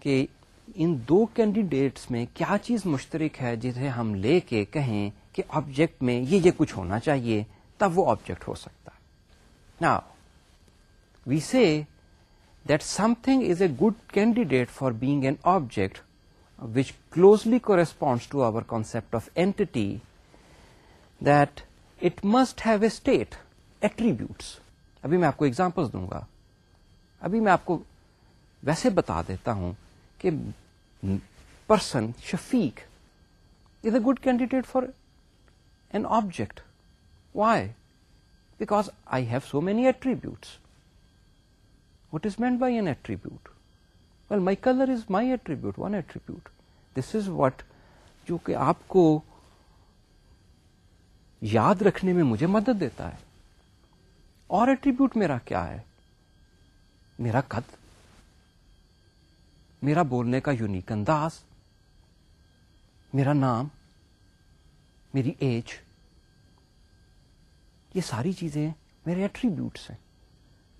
کہ ان دو کینڈیڈیٹس میں کیا چیز مشترک ہے جسے ہم لے کے کہیں کہ آبجیکٹ میں یہ یہ کچھ ہونا چاہیے تب وہ آبجیکٹ ہو سکتا ہے۔ نا we see that something is a good candidate for being an object which closely corresponds to our concept of entity that it must have a state attributes ابھی میں آپ کو ایگزامپل دوں گا ابھی میں آپ کو ویسے بتا دیتا ہوں کہ person Shafiq is a good candidate for an object why because I have so many attributes what is meant by an attribute well my colour is my attribute one attribute this is what جو کہ آپ کو یاد رکھنے میں مجھے مدد دیتا ہے. اور ایٹریبیوٹ میرا کیا ہے؟ میرا قد. میرا بولنے کا یونیک انداز. میرا نام. میری ایج یہ ساری چیزیں میرے ایٹریبیوٹس ہیں.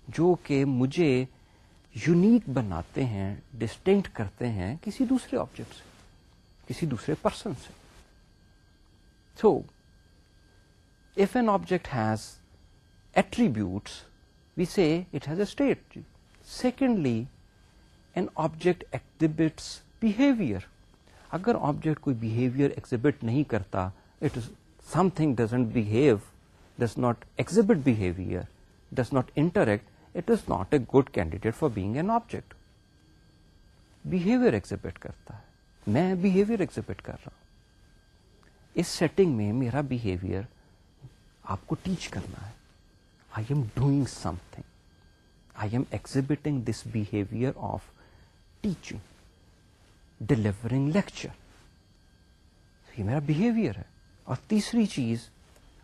جو کہ مجھے یونیک بناتے ہیں ڈسٹنکٹ کرتے ہیں کسی دوسرے آبجیکٹ سے، کسی دوسرے پرسن سے۔ So if an object has attributes we see it has a state secondly an object exhibits behaviour اگر آبجیکٹ کوئی بہیویئر ایگزبٹ نہیں کرتا it is something doesn't behave does not exhibit behaviour does not interact it is not a good candidate for being an object behaviour exhibit کرتا ہے میں behaviour exhibit کر رہا ہوں اس سیٹنگ میں میرا بہیویئر آپ کو ٹیچ کرنا ہے I am doing something I am exhibiting this behaviour of teaching delivering lecture یہ میرا بہیویئر ہے اور تیسری چیز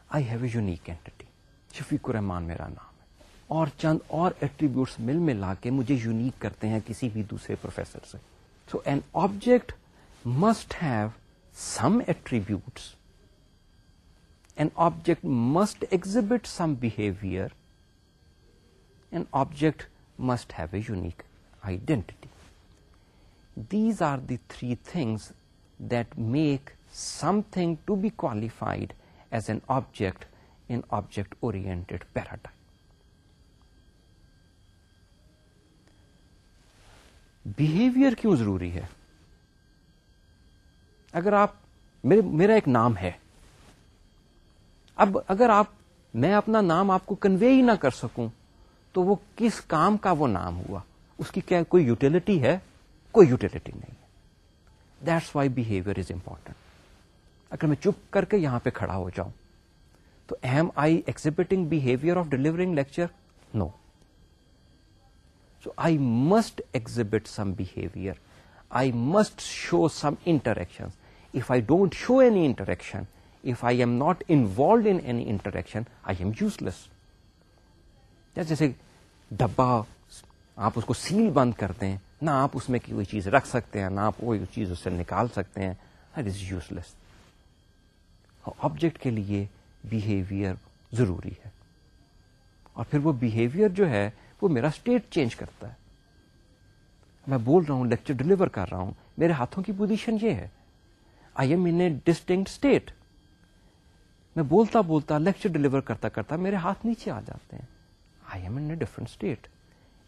I have a unique entity Shafiq ur-Rahman میرا نام اور چند اور ایٹریبیوٹس مل ملا کے مجھے یونیک کرتے ہیں کسی بھی دوسرے پروفیسر سے. So an object must have some attributes an object must exhibit some behaviour an object must have a unique identity these are the three things that make something to be qualified as an object in object oriented paradigm behaviour کیوں ضروری ہے؟ اگر آپ میرا ایک نام ہے۔ اب اگر آپ میں اپنا نام آپ کو کنوے ہی نہ کر سکوں، تو وہ کس کام کا وہ نام ہوا؟ اس کی کیا کوئی یوٹیلٹی ہے؟ کوئی یوٹیلٹی نہیں ہے۔ That's why behaviour is important اگر میں چپ کر کے یہاں پہ کھڑا ہو جاؤں، تو am I expecting behaviour of delivering lecture no so I must exhibit some behaviour I must show some interaction if I don't show any interaction if I am not involved any interaction I am useless جیسے ڈبا آپ اس کو cell بند کر دیں، نہ آپ اس میں کوئی چیز رکھ سکتے ہیں، نہ آپ کوئی چیز اس سے نکال سکتے ہیں that is useless object کے لیے بہیویئر ضروری ہے۔ اور پھر وہ بہیویئر جو ہے وہ میرا اسٹیٹ چینج کرتا ہے۔ میں بول رہا ہوں لیکچر ڈلیور کر رہا ہوں۔ میرے ہاتھوں کی پوزیشن یہ ہے۔ I am in a distinct state میں بولتا بولتا لیکچر ڈلیور کرتا کرتا میرے ہاتھ نیچے آ جاتے ہیں۔ I am in a different state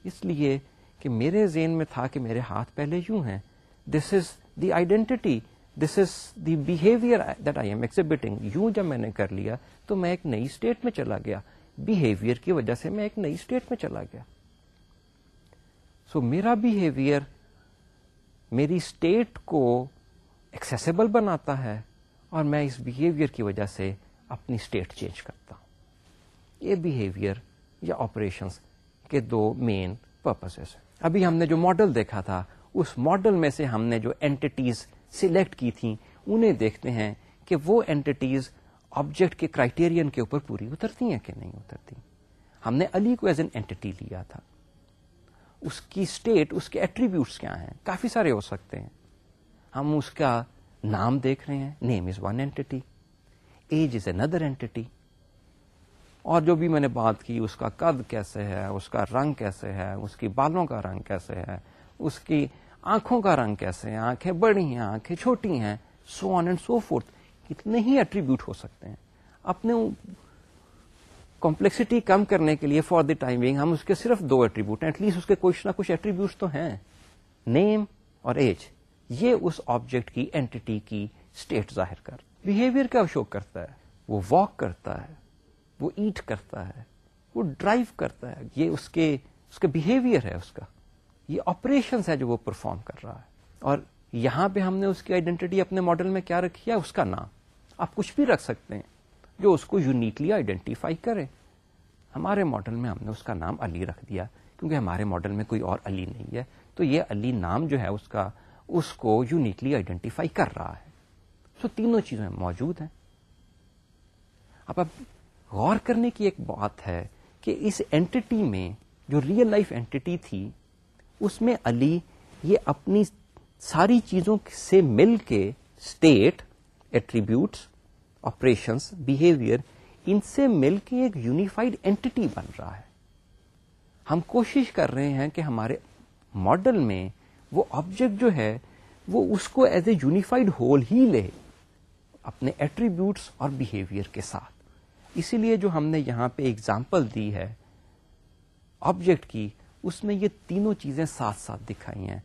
اس لیے کہ میرے زین میں تھا کہ میرے ہاتھ پہلے یوں ہیں۔ This is the identity this is the behaviour that I am exhibiting یوں جب میں نے کر لیا تو میں ایک نئی اسٹیٹ میں چلا گیا۔ بہیویئر کی وجہ سے میں ایک نئی اسٹیٹ میں چلا گیا۔ سو so, میرا بہیویئر میری اسٹیٹ کو ایکسیسیبل بناتا ہے اور میں اس بہیویئر کی وجہ سے اپنی اسٹیٹ چینج کرتا ہوں۔ یہ بہیویئر یا آپریشنس کے دو مین پرپسز ابھی ہم نے جو ماڈل دیکھا تھا اس ماڈل میں سے ہم نے جو اینٹیز سلیکٹ کی تھیں انہیں دیکھتے ہیں کہ وہ اینٹیز آبجیکٹ کے کرائٹیرین کے اوپر پوری اترتی ہیں کہ نہیں اترتی؟ ہم نے علی کو ایز این اینٹی لیا تھا۔ اس کی اسٹیٹ اس کے ایٹریبیوٹس کیا ہیں؟ کافی سارے ہو سکتے ہیں۔ ہم اس کا نام دیکھ رہے ہیں۔ Name is one entity age is another entity اور جو بھی میں نے بات کی، اس کا قد کیسے ہے؟ اس کا رنگ کیسے ہے؟ اس کی بالوں کا رنگ کیسے ہے؟ اس کی آنکھوں کا رنگ کیسے ہیں؟ آنکھیں بڑی ہیں، آنکھیں چھوٹی ہیں سو آن اینڈ سو فورتھ کتنے ہی ایٹریبیوٹ ہو سکتے ہیں۔ اپنے کمپلیکسٹی کم کرنے کے لیے فار دی ٹائمنگ ہم اس کے صرف دو ایٹریبیوٹ ایٹ لیسٹ اس کے کچھ نہ کچھ ایٹریبیوٹ تو ہیں۔ نیم اور ایج یہ اس آبجیکٹ کی اینٹی کی اسٹیٹ ظاہر کر۔ بہیویئر کا شو کرتا ہے؟ وہ واک کرتا ہے۔ وہ ایٹ کرتا ہے۔ وہ ڈرائیو کرتا ہے۔ یہ اس کے اس کا بہیویئر ہے اس کا۔ یہ آپریشن ہے جو وہ پرفارم کر رہا ہے۔ اور یہاں پہ ہم نے اس کی آئیڈینٹی اپنے ماڈل میں کیا رکھی ہے؟ اس کا نام۔ آپ کچھ بھی رکھ سکتے ہیں جو اس کو یونیکلی آئیڈینٹیفائی کرے۔ ہمارے ماڈل میں ہم نے اس کا نام علی رکھ دیا، کیونکہ ہمارے ماڈل میں کوئی اور علی نہیں ہے۔ تو یہ علی نام جو ہے، اس کا، اس کو یونیکلی آئیڈینٹیفائی کر رہا ہے۔ سو تینوں چیزیں موجود ہیں۔ اب اب غور کرنے کی ایک بات ہے کہ اس اینٹی میں جو ریئل لائف اینٹی تھی، اس میں علی یہ اپنی ساری چیزوں سے مل کے اسٹیٹ ایٹریبیوٹس آپریشنس بہیویئر ان سے مل کے ایک یونیفائڈ اینٹی بن رہا ہے۔ ہم کوشش کر رہے ہیں کہ ہمارے ماڈل میں وہ آبجیکٹ جو ہے، وہ اس کو ایز اے یونیفائڈ ہول ہی لے، اپنے ایٹریبیوٹس اور بہیویئر کے ساتھ۔ اسی لیے جو ہم نے یہاں پہ اگزامپل دی ہے آبجیکٹ کی، اس میں یہ تینوں چیزیں ساتھ ساتھ دکھائی ہیں۔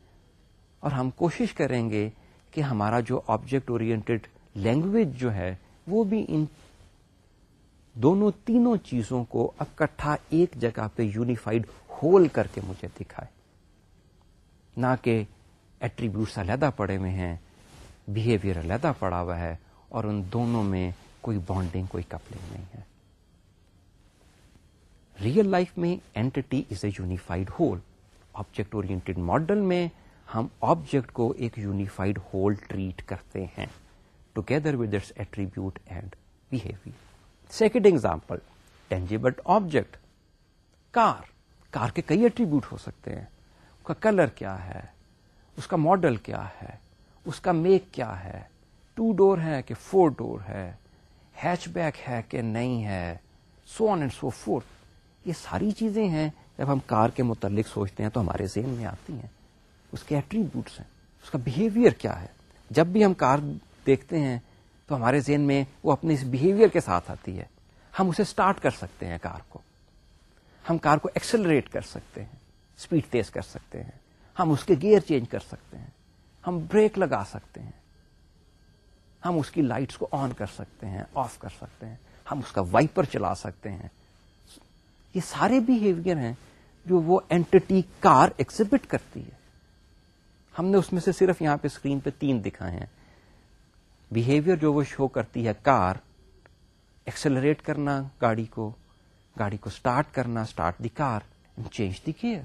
اور ہم کوشش کریں گے کہ ہمارا جو آبجیکٹ اورینٹیڈ لینگویج جو ہے وہ بھی ان دونوں تینوں چیزوں کو اکٹھا ایک جگہ پہ یونیفائڈ ہول کر کے مجھے دکھائے۔ نہ کہ ایٹریبیوٹس علیحدہ پڑے ہوئے ہیں بہیویئر علیحدہ پڑا ہوا ہے اور ان دونوں میں کوئی بانڈنگ کوئی کپلنگ نہیں ہے۔ ریئل لائف میں entity is a unified whole object oriented model میں ہم آبجیکٹ کو ایک یونیفائڈ ہول ٹریٹ کرتے ہیں۔ Together with its attribute and behaviour second example tangible object car car کے کئی ایٹریبیوٹ ہو سکتے ہیں اس کا کلر کیا ہے اس کا ماڈل کیا ہے اس کا میک کیا ہے ٹو ڈور ہے کہ فور ڈور ہے ہیچ بیک ہے کہ نہیں ہے سو آن اینڈ سو فورتھ یہ ساری چیزیں ہیں جب ہم کار کے متعلق سوچتے ہیں تو ہمارے ذہن میں آتی ہیں اس کے ایٹریبیوٹس ہیں اس کا بہیویئر کیا ہے جب بھی ہم کار دیکھتے ہیں تو ہمارے ذہن میں وہ اپنے اس بہیویئر کے ساتھ آتی ہے۔ ہم اسے اسٹارٹ کر سکتے ہیں کار کو۔ ہم کار کو ایکسلریٹ کر سکتے ہیں اسپیڈ تیز کر سکتے ہیں۔ ہم اس کے گیئر چینج کر سکتے ہیں۔ ہم بریک لگا سکتے ہیں۔ ہم اس کی لائٹس کو آن کر سکتے ہیں آف کر سکتے ہیں۔ ہم اس کا وائپر چلا سکتے ہیں۔ یہ سارے بہیویئر ہیں جو وہ اینٹی کار ایکزبٹ کرتی ہے۔ ہم نے اس میں سے صرف یہاں پہ اسکرین پہ تین دکھائے ہیں۔ بہیویئر جو وہ شو کرتی ہے کار ایکسلریٹ کرنا، گاڑی کو گاڑی کو اسٹارٹ کرنا start the car change the gear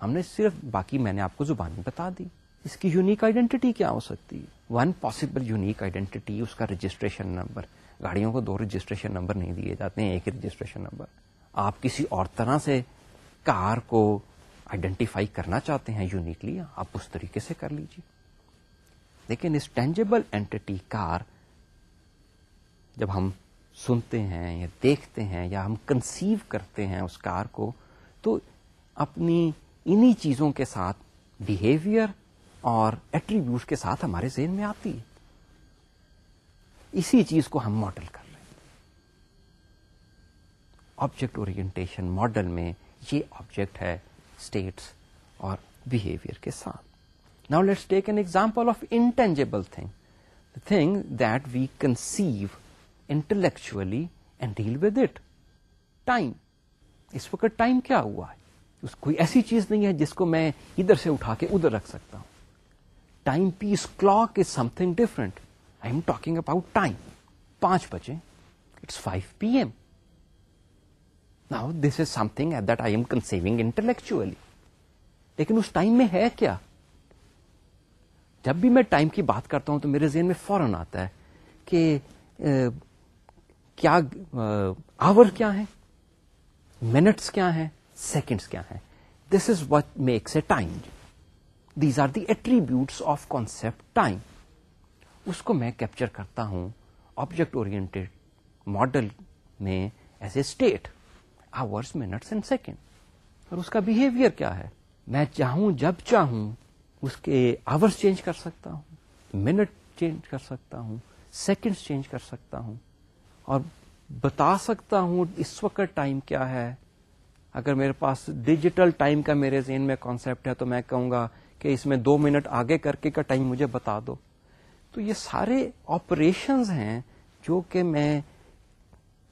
ہم نے صرف باقی میں نے آپ کو زبانی بتا دی. اس کی یونیک آئیڈینٹی کیا ہو سکتی ہے؟ ون پاسبل یونیک آئیڈینٹی اس کا رجسٹریشن نمبر گاڑیوں کو دو رجسٹریشن نمبر نہیں دیے جاتے ہیں، ایک ہی رجسٹریشن نمبر آپ کسی اور طرح سے کار کو آئیڈینٹیفائی کرنا چاہتے ہیں یونیکلی آپ اس طریقے سے کر لیجیے لیکن اس ٹینجیبل اینٹی کار جب ہم سنتے ہیں یا دیکھتے ہیں یا ہم کنسیو کرتے ہیں اس کار کو، تو اپنی انہی چیزوں کے ساتھ بہیویئر اور ایٹریبیوٹ کے ساتھ ہمارے ذہن میں آتی ہے۔ اسی چیز کو ہم ماڈل کر رہے ہیں۔ آبجیکٹ اورینٹیشن ماڈل میں یہ آبجیکٹ ہے اسٹیٹس اور بہیویئر کے ساتھ۔ Now let's take an example of intangible thing thing that we conceive intellectually and deal with it time اس وقت ٹائم کیا ہوا ہے؟ اس کوئی ایسی چیز نہیں ہے جس کو میں ادھر سے اٹھا کے ادھر رکھ سکتا ہوں. Timepiece clock is something different I am talking about time پانچ بجے. It's five P M now this is something at that I am conceiving intellectually لیکن اس ٹائم میں ہے کیا؟ جب بھی میں ٹائم کی بات کرتا ہوں تو میرے ذہن میں فوراً آتا ہے کہ کیا آور کیا ہے منٹس کیا ہیں؟ سیکنڈس کیا ہیں؟ This is what makes a time these are the attributes of concept time اس کو میں کیپچر کرتا ہوں آبجیکٹ اورینٹیڈ ماڈل میں as a state hours minutes and second اور اس کا بہیویئر کیا ہے؟ میں چاہوں جب چاہوں اس کے آورس چینج کر سکتا ہوں منٹ چینج کر سکتا ہوں سیکنڈس چینج کر سکتا ہوں، اور بتا سکتا ہوں اس وقت ٹائم کیا ہے۔ اگر میرے پاس ڈیجیٹل ٹائم کا میرے ذہن میں کانسیپٹ ہے تو میں کہوں گا کہ اس میں دو منٹ آگے کر کے کا ٹائم مجھے بتا دو۔ تو یہ سارے آپریشنز ہیں جو کہ میں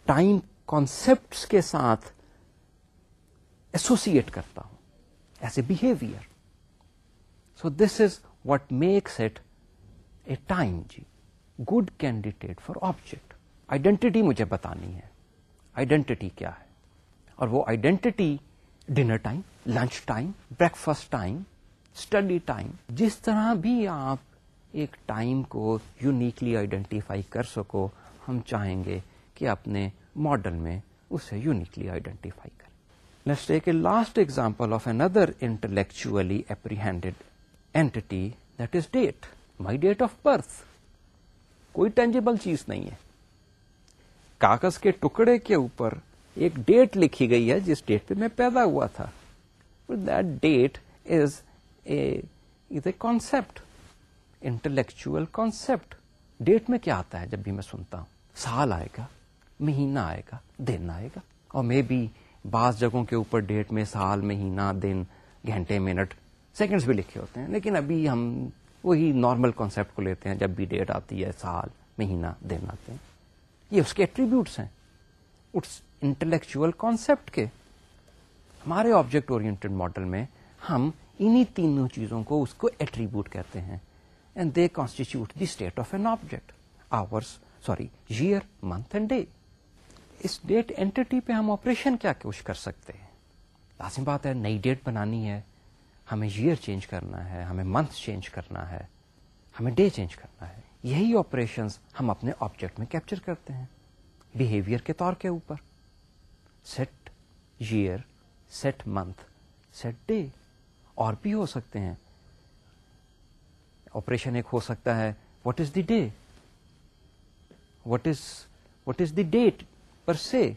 ٹائم کانسپٹس کے ساتھ ایسوسیٹ کرتا ہوں۔ As a behaviour so this is what makes it a time G good candidate for object identity مجھے بتانی ہے آئیڈینٹی کیا ہے اور وہ identity dinner time lunch time breakfast time study time جس طرح بھی آپ ایک ٹائم کو یونیکلی آئیڈینٹیفائی کر سکو ہم چاہیں گے کہ اپنے ماڈل میں اسے یونیکلی آئیڈینٹیفائی کریں let's take a last example of another intellectually apprehended entity that is date my date of birth کوئی ٹینجیبل چیز نہیں ہے۔ کاغذ کے ٹکڑے کے اوپر ایک ڈیٹ لکھی گئی ہے، جس ڈیٹ پہ میں پیدا ہوا تھا۔ That date is a concept intellectual concept date میں کیا آتا ہے جب بھی میں سنتا ہوں؟ سال آئے گا، مہینہ آئے گا، دن آئے گا۔ اور مے بی بعض جگہوں کے اوپر ڈیٹ میں سال، مہینہ، دن، گھنٹے منٹ سیکنڈز بھی لکھے ہوتے ہیں، لیکن ابھی ہم وہی نارمل کانسیپٹ کو لیتے ہیں، جب بھی ڈیٹ آتی ہے، سال، مہینہ، دن آتے ہیں۔ یہ اس کے ایٹریبیوٹس ہیں۔ اس انٹلیکچل کانسیپٹ کے۔ ہمارے آبجیکٹ اورینٹیڈ ماڈل میں ہم انہی تینوں چیزوں کو اس کو ایٹریبیوٹ کہتے ہیں۔ And they constitute the state of an object hours sorry year month and day us date entity پہ ہم آپریشن کیا کوشش کر سکتے ہیں۔ لازم بات ہے، نئی ڈیٹ بنانی ہے۔ ہمیں ایئر چینج کرنا ہے، ہمیں منتھ چینج کرنا ہے، ہمیں ڈے چینج کرنا ہے۔ یہی آپریشن ہم اپنے آبجیکٹ میں کیپچر کرتے ہیں۔ بہیویئر کے طور کے اوپر۔ Set year set month set day اور بھی ہو سکتے ہیں۔ آپریشن ایک ہو سکتا ہے what is the day what is what is the date پر سے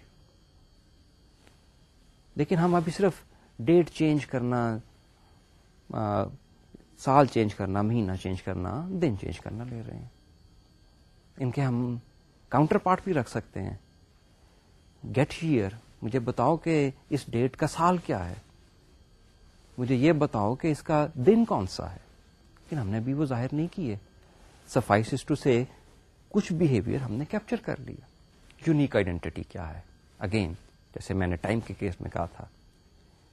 لیکن ہم ابھی صرف ڈیٹ چینج کرنا سال چینج کرنا، مہینہ چینج کرنا، دن چینج کرنا لے رہے ہیں۔ ان کے ہم کاؤنٹر پارٹ بھی رکھ سکتے ہیں۔ گیٹ ایئر مجھے بتاؤ کہ اس ڈیٹ کا سال کیا ہے۔ مجھے یہ بتاؤ کہ اس کا دن کون سا ہے۔ لیکن ہم نے ابھی وہ ظاہر نہیں کیے۔ سفائس ٹو سے کچھ بہیویئر ہم نے کیپچر کر لیا۔ یونیک آئیڈینٹی کیا ہے۔ اگین جیسے میں نے ٹائم کے کیس میں کہا تھا۔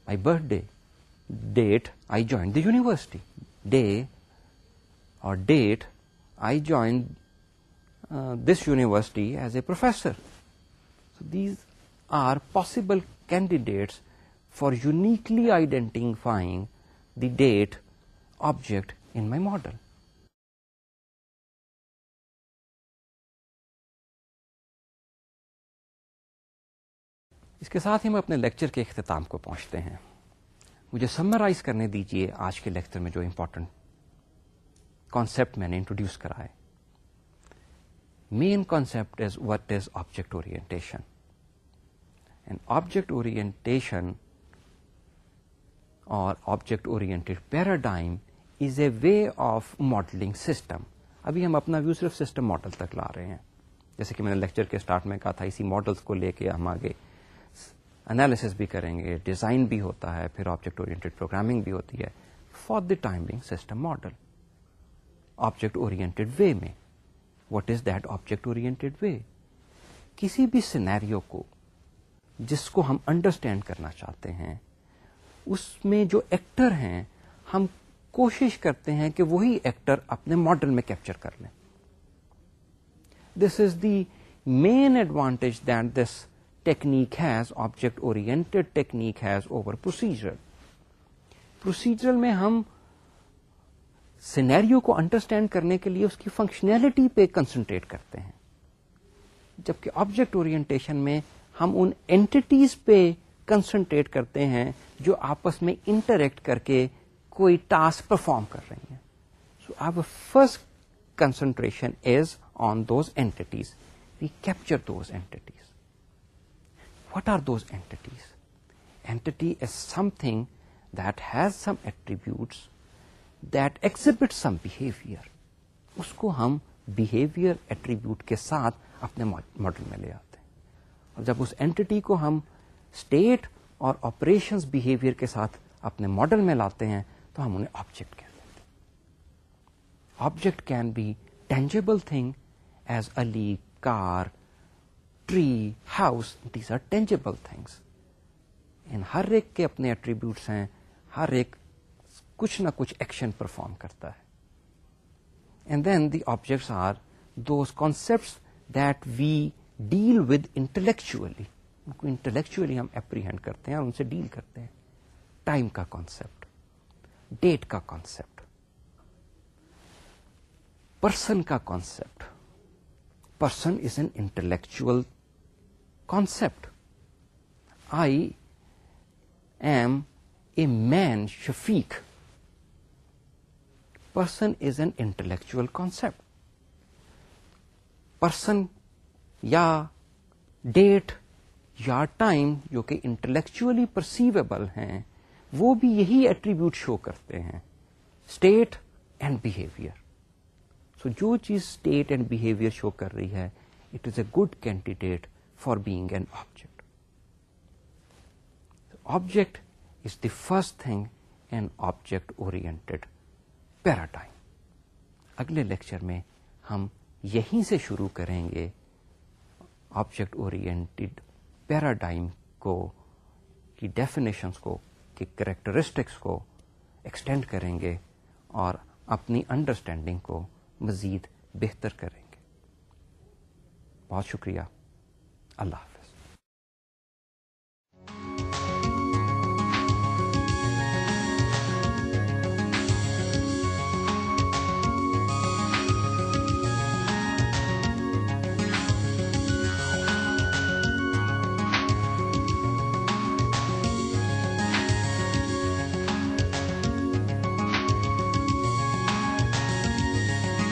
My birthday date I join the university day اور date I join this university as a professor these are possible candidates for uniquely identifying the date object in my model اس کے ساتھ ہی میں اپنے lecture کے اختتام کو پہنچتے ہیں۔ مجھے سمرائز کرنے دیجیے آج کے لیکچر میں جو امپورٹنٹ کانسپٹ میں نے انٹروڈیوس کرا ہے۔ Main concept is what is object orientation and object orientation اور object oriented paradigm is a way of modelling system ابھی ہم اپنا ویو صرف سسٹم ماڈل تک لا رہے ہیں۔ جیسے کہ میں نے لیکچر کے اسٹارٹ میں کہا تھا، اسی ماڈلس کو لے کے ہم آگے انالیس بھی کریں گے ڈیزائن بھی ہوتا ہے، پھر آبجیکٹ اورینٹیڈ پروگرامنگ بھی ہوتی ہے for the time being system model object oriented way میں what is that object oriented way کسی بھی سینیریو کو، جس کو ہم انڈرسٹینڈ کرنا چاہتے ہیں، اس میں جو ایکٹر ہیں، ہم کوشش کرتے ہیں کہ وہی ایکٹر اپنے ماڈل میں کیپچر کر لیں. This is the main advantage that this technique has object oriented technique has over procedure procedural میں ہم سینیریو کو انڈرسٹینڈ کرنے کے لیے اس کی فنکشنلٹی پہ کنسنٹریٹ کرتے ہیں. جبکہ آبجیکٹ اورینٹیشن میں ہم ان اینٹیز پہ کنسنٹریٹ کرتے ہیں جو آپس میں انٹریکٹ کر کے کوئی ٹاسک پرفارم کر رہی ہیں. So our first concentration is on those entities we capture those entities what are those entities entity is something that has some attributes that exhibit some behaviour اس کو ہم بہیویئر ایٹریبیوٹ کے ساتھ اپنے model میں لے آتے ہیں اور جب اس اینٹی کو ہم اسٹیٹ اور آپریشن بہیویئر کے ساتھ اپنے ماڈل میں لاتے ہیں تو ہم انہیں آبجیکٹ کہہ دیتے object can be tangible thing as Ali car tree house these are tangible things ان ہر ایک کے اپنے ایٹریبیوٹس ہیں، ہر ایک کچھ نہ کچھ ایکشن پرفارم کرتا ہے۔ And then the objects are those concept that we deal with intellectually ان کو انٹلیکچولی ہم اپریہینڈ کرتے ہیں اور ان سے ڈیل کرتے ہیں۔ ٹائم کا کانسیپٹ ڈیٹ کا کانسیپٹ پرسن کا concept person is an intellectual concept I am a man Shafiq person is an intellectual concept person یا ڈیٹ یا ٹائم جو کہ انٹلیکچولی پرسیویبل ہیں وہ بھی یہی ایٹریبیوٹ شو کرتے ہیں اسٹیٹ اینڈ بہیویئر سو جو چیز اسٹیٹ اینڈ بہیویئر شو کر رہی ہے it is a good candidate for being an object object is the first thing an object oriented paradigm اگلے لیکچر میں ہم یہیں سے شروع کریں گے آبجیکٹ اورینٹیڈ پیراڈائم کو، کی ڈیفینیشنس کو، کی کریکٹرسٹکس کو ایکسٹینڈ کریں گے اور اپنی انڈرسٹینڈنگ کو مزید بہتر کریں گے۔ بہت شکریہ۔ اللہ حافظ۔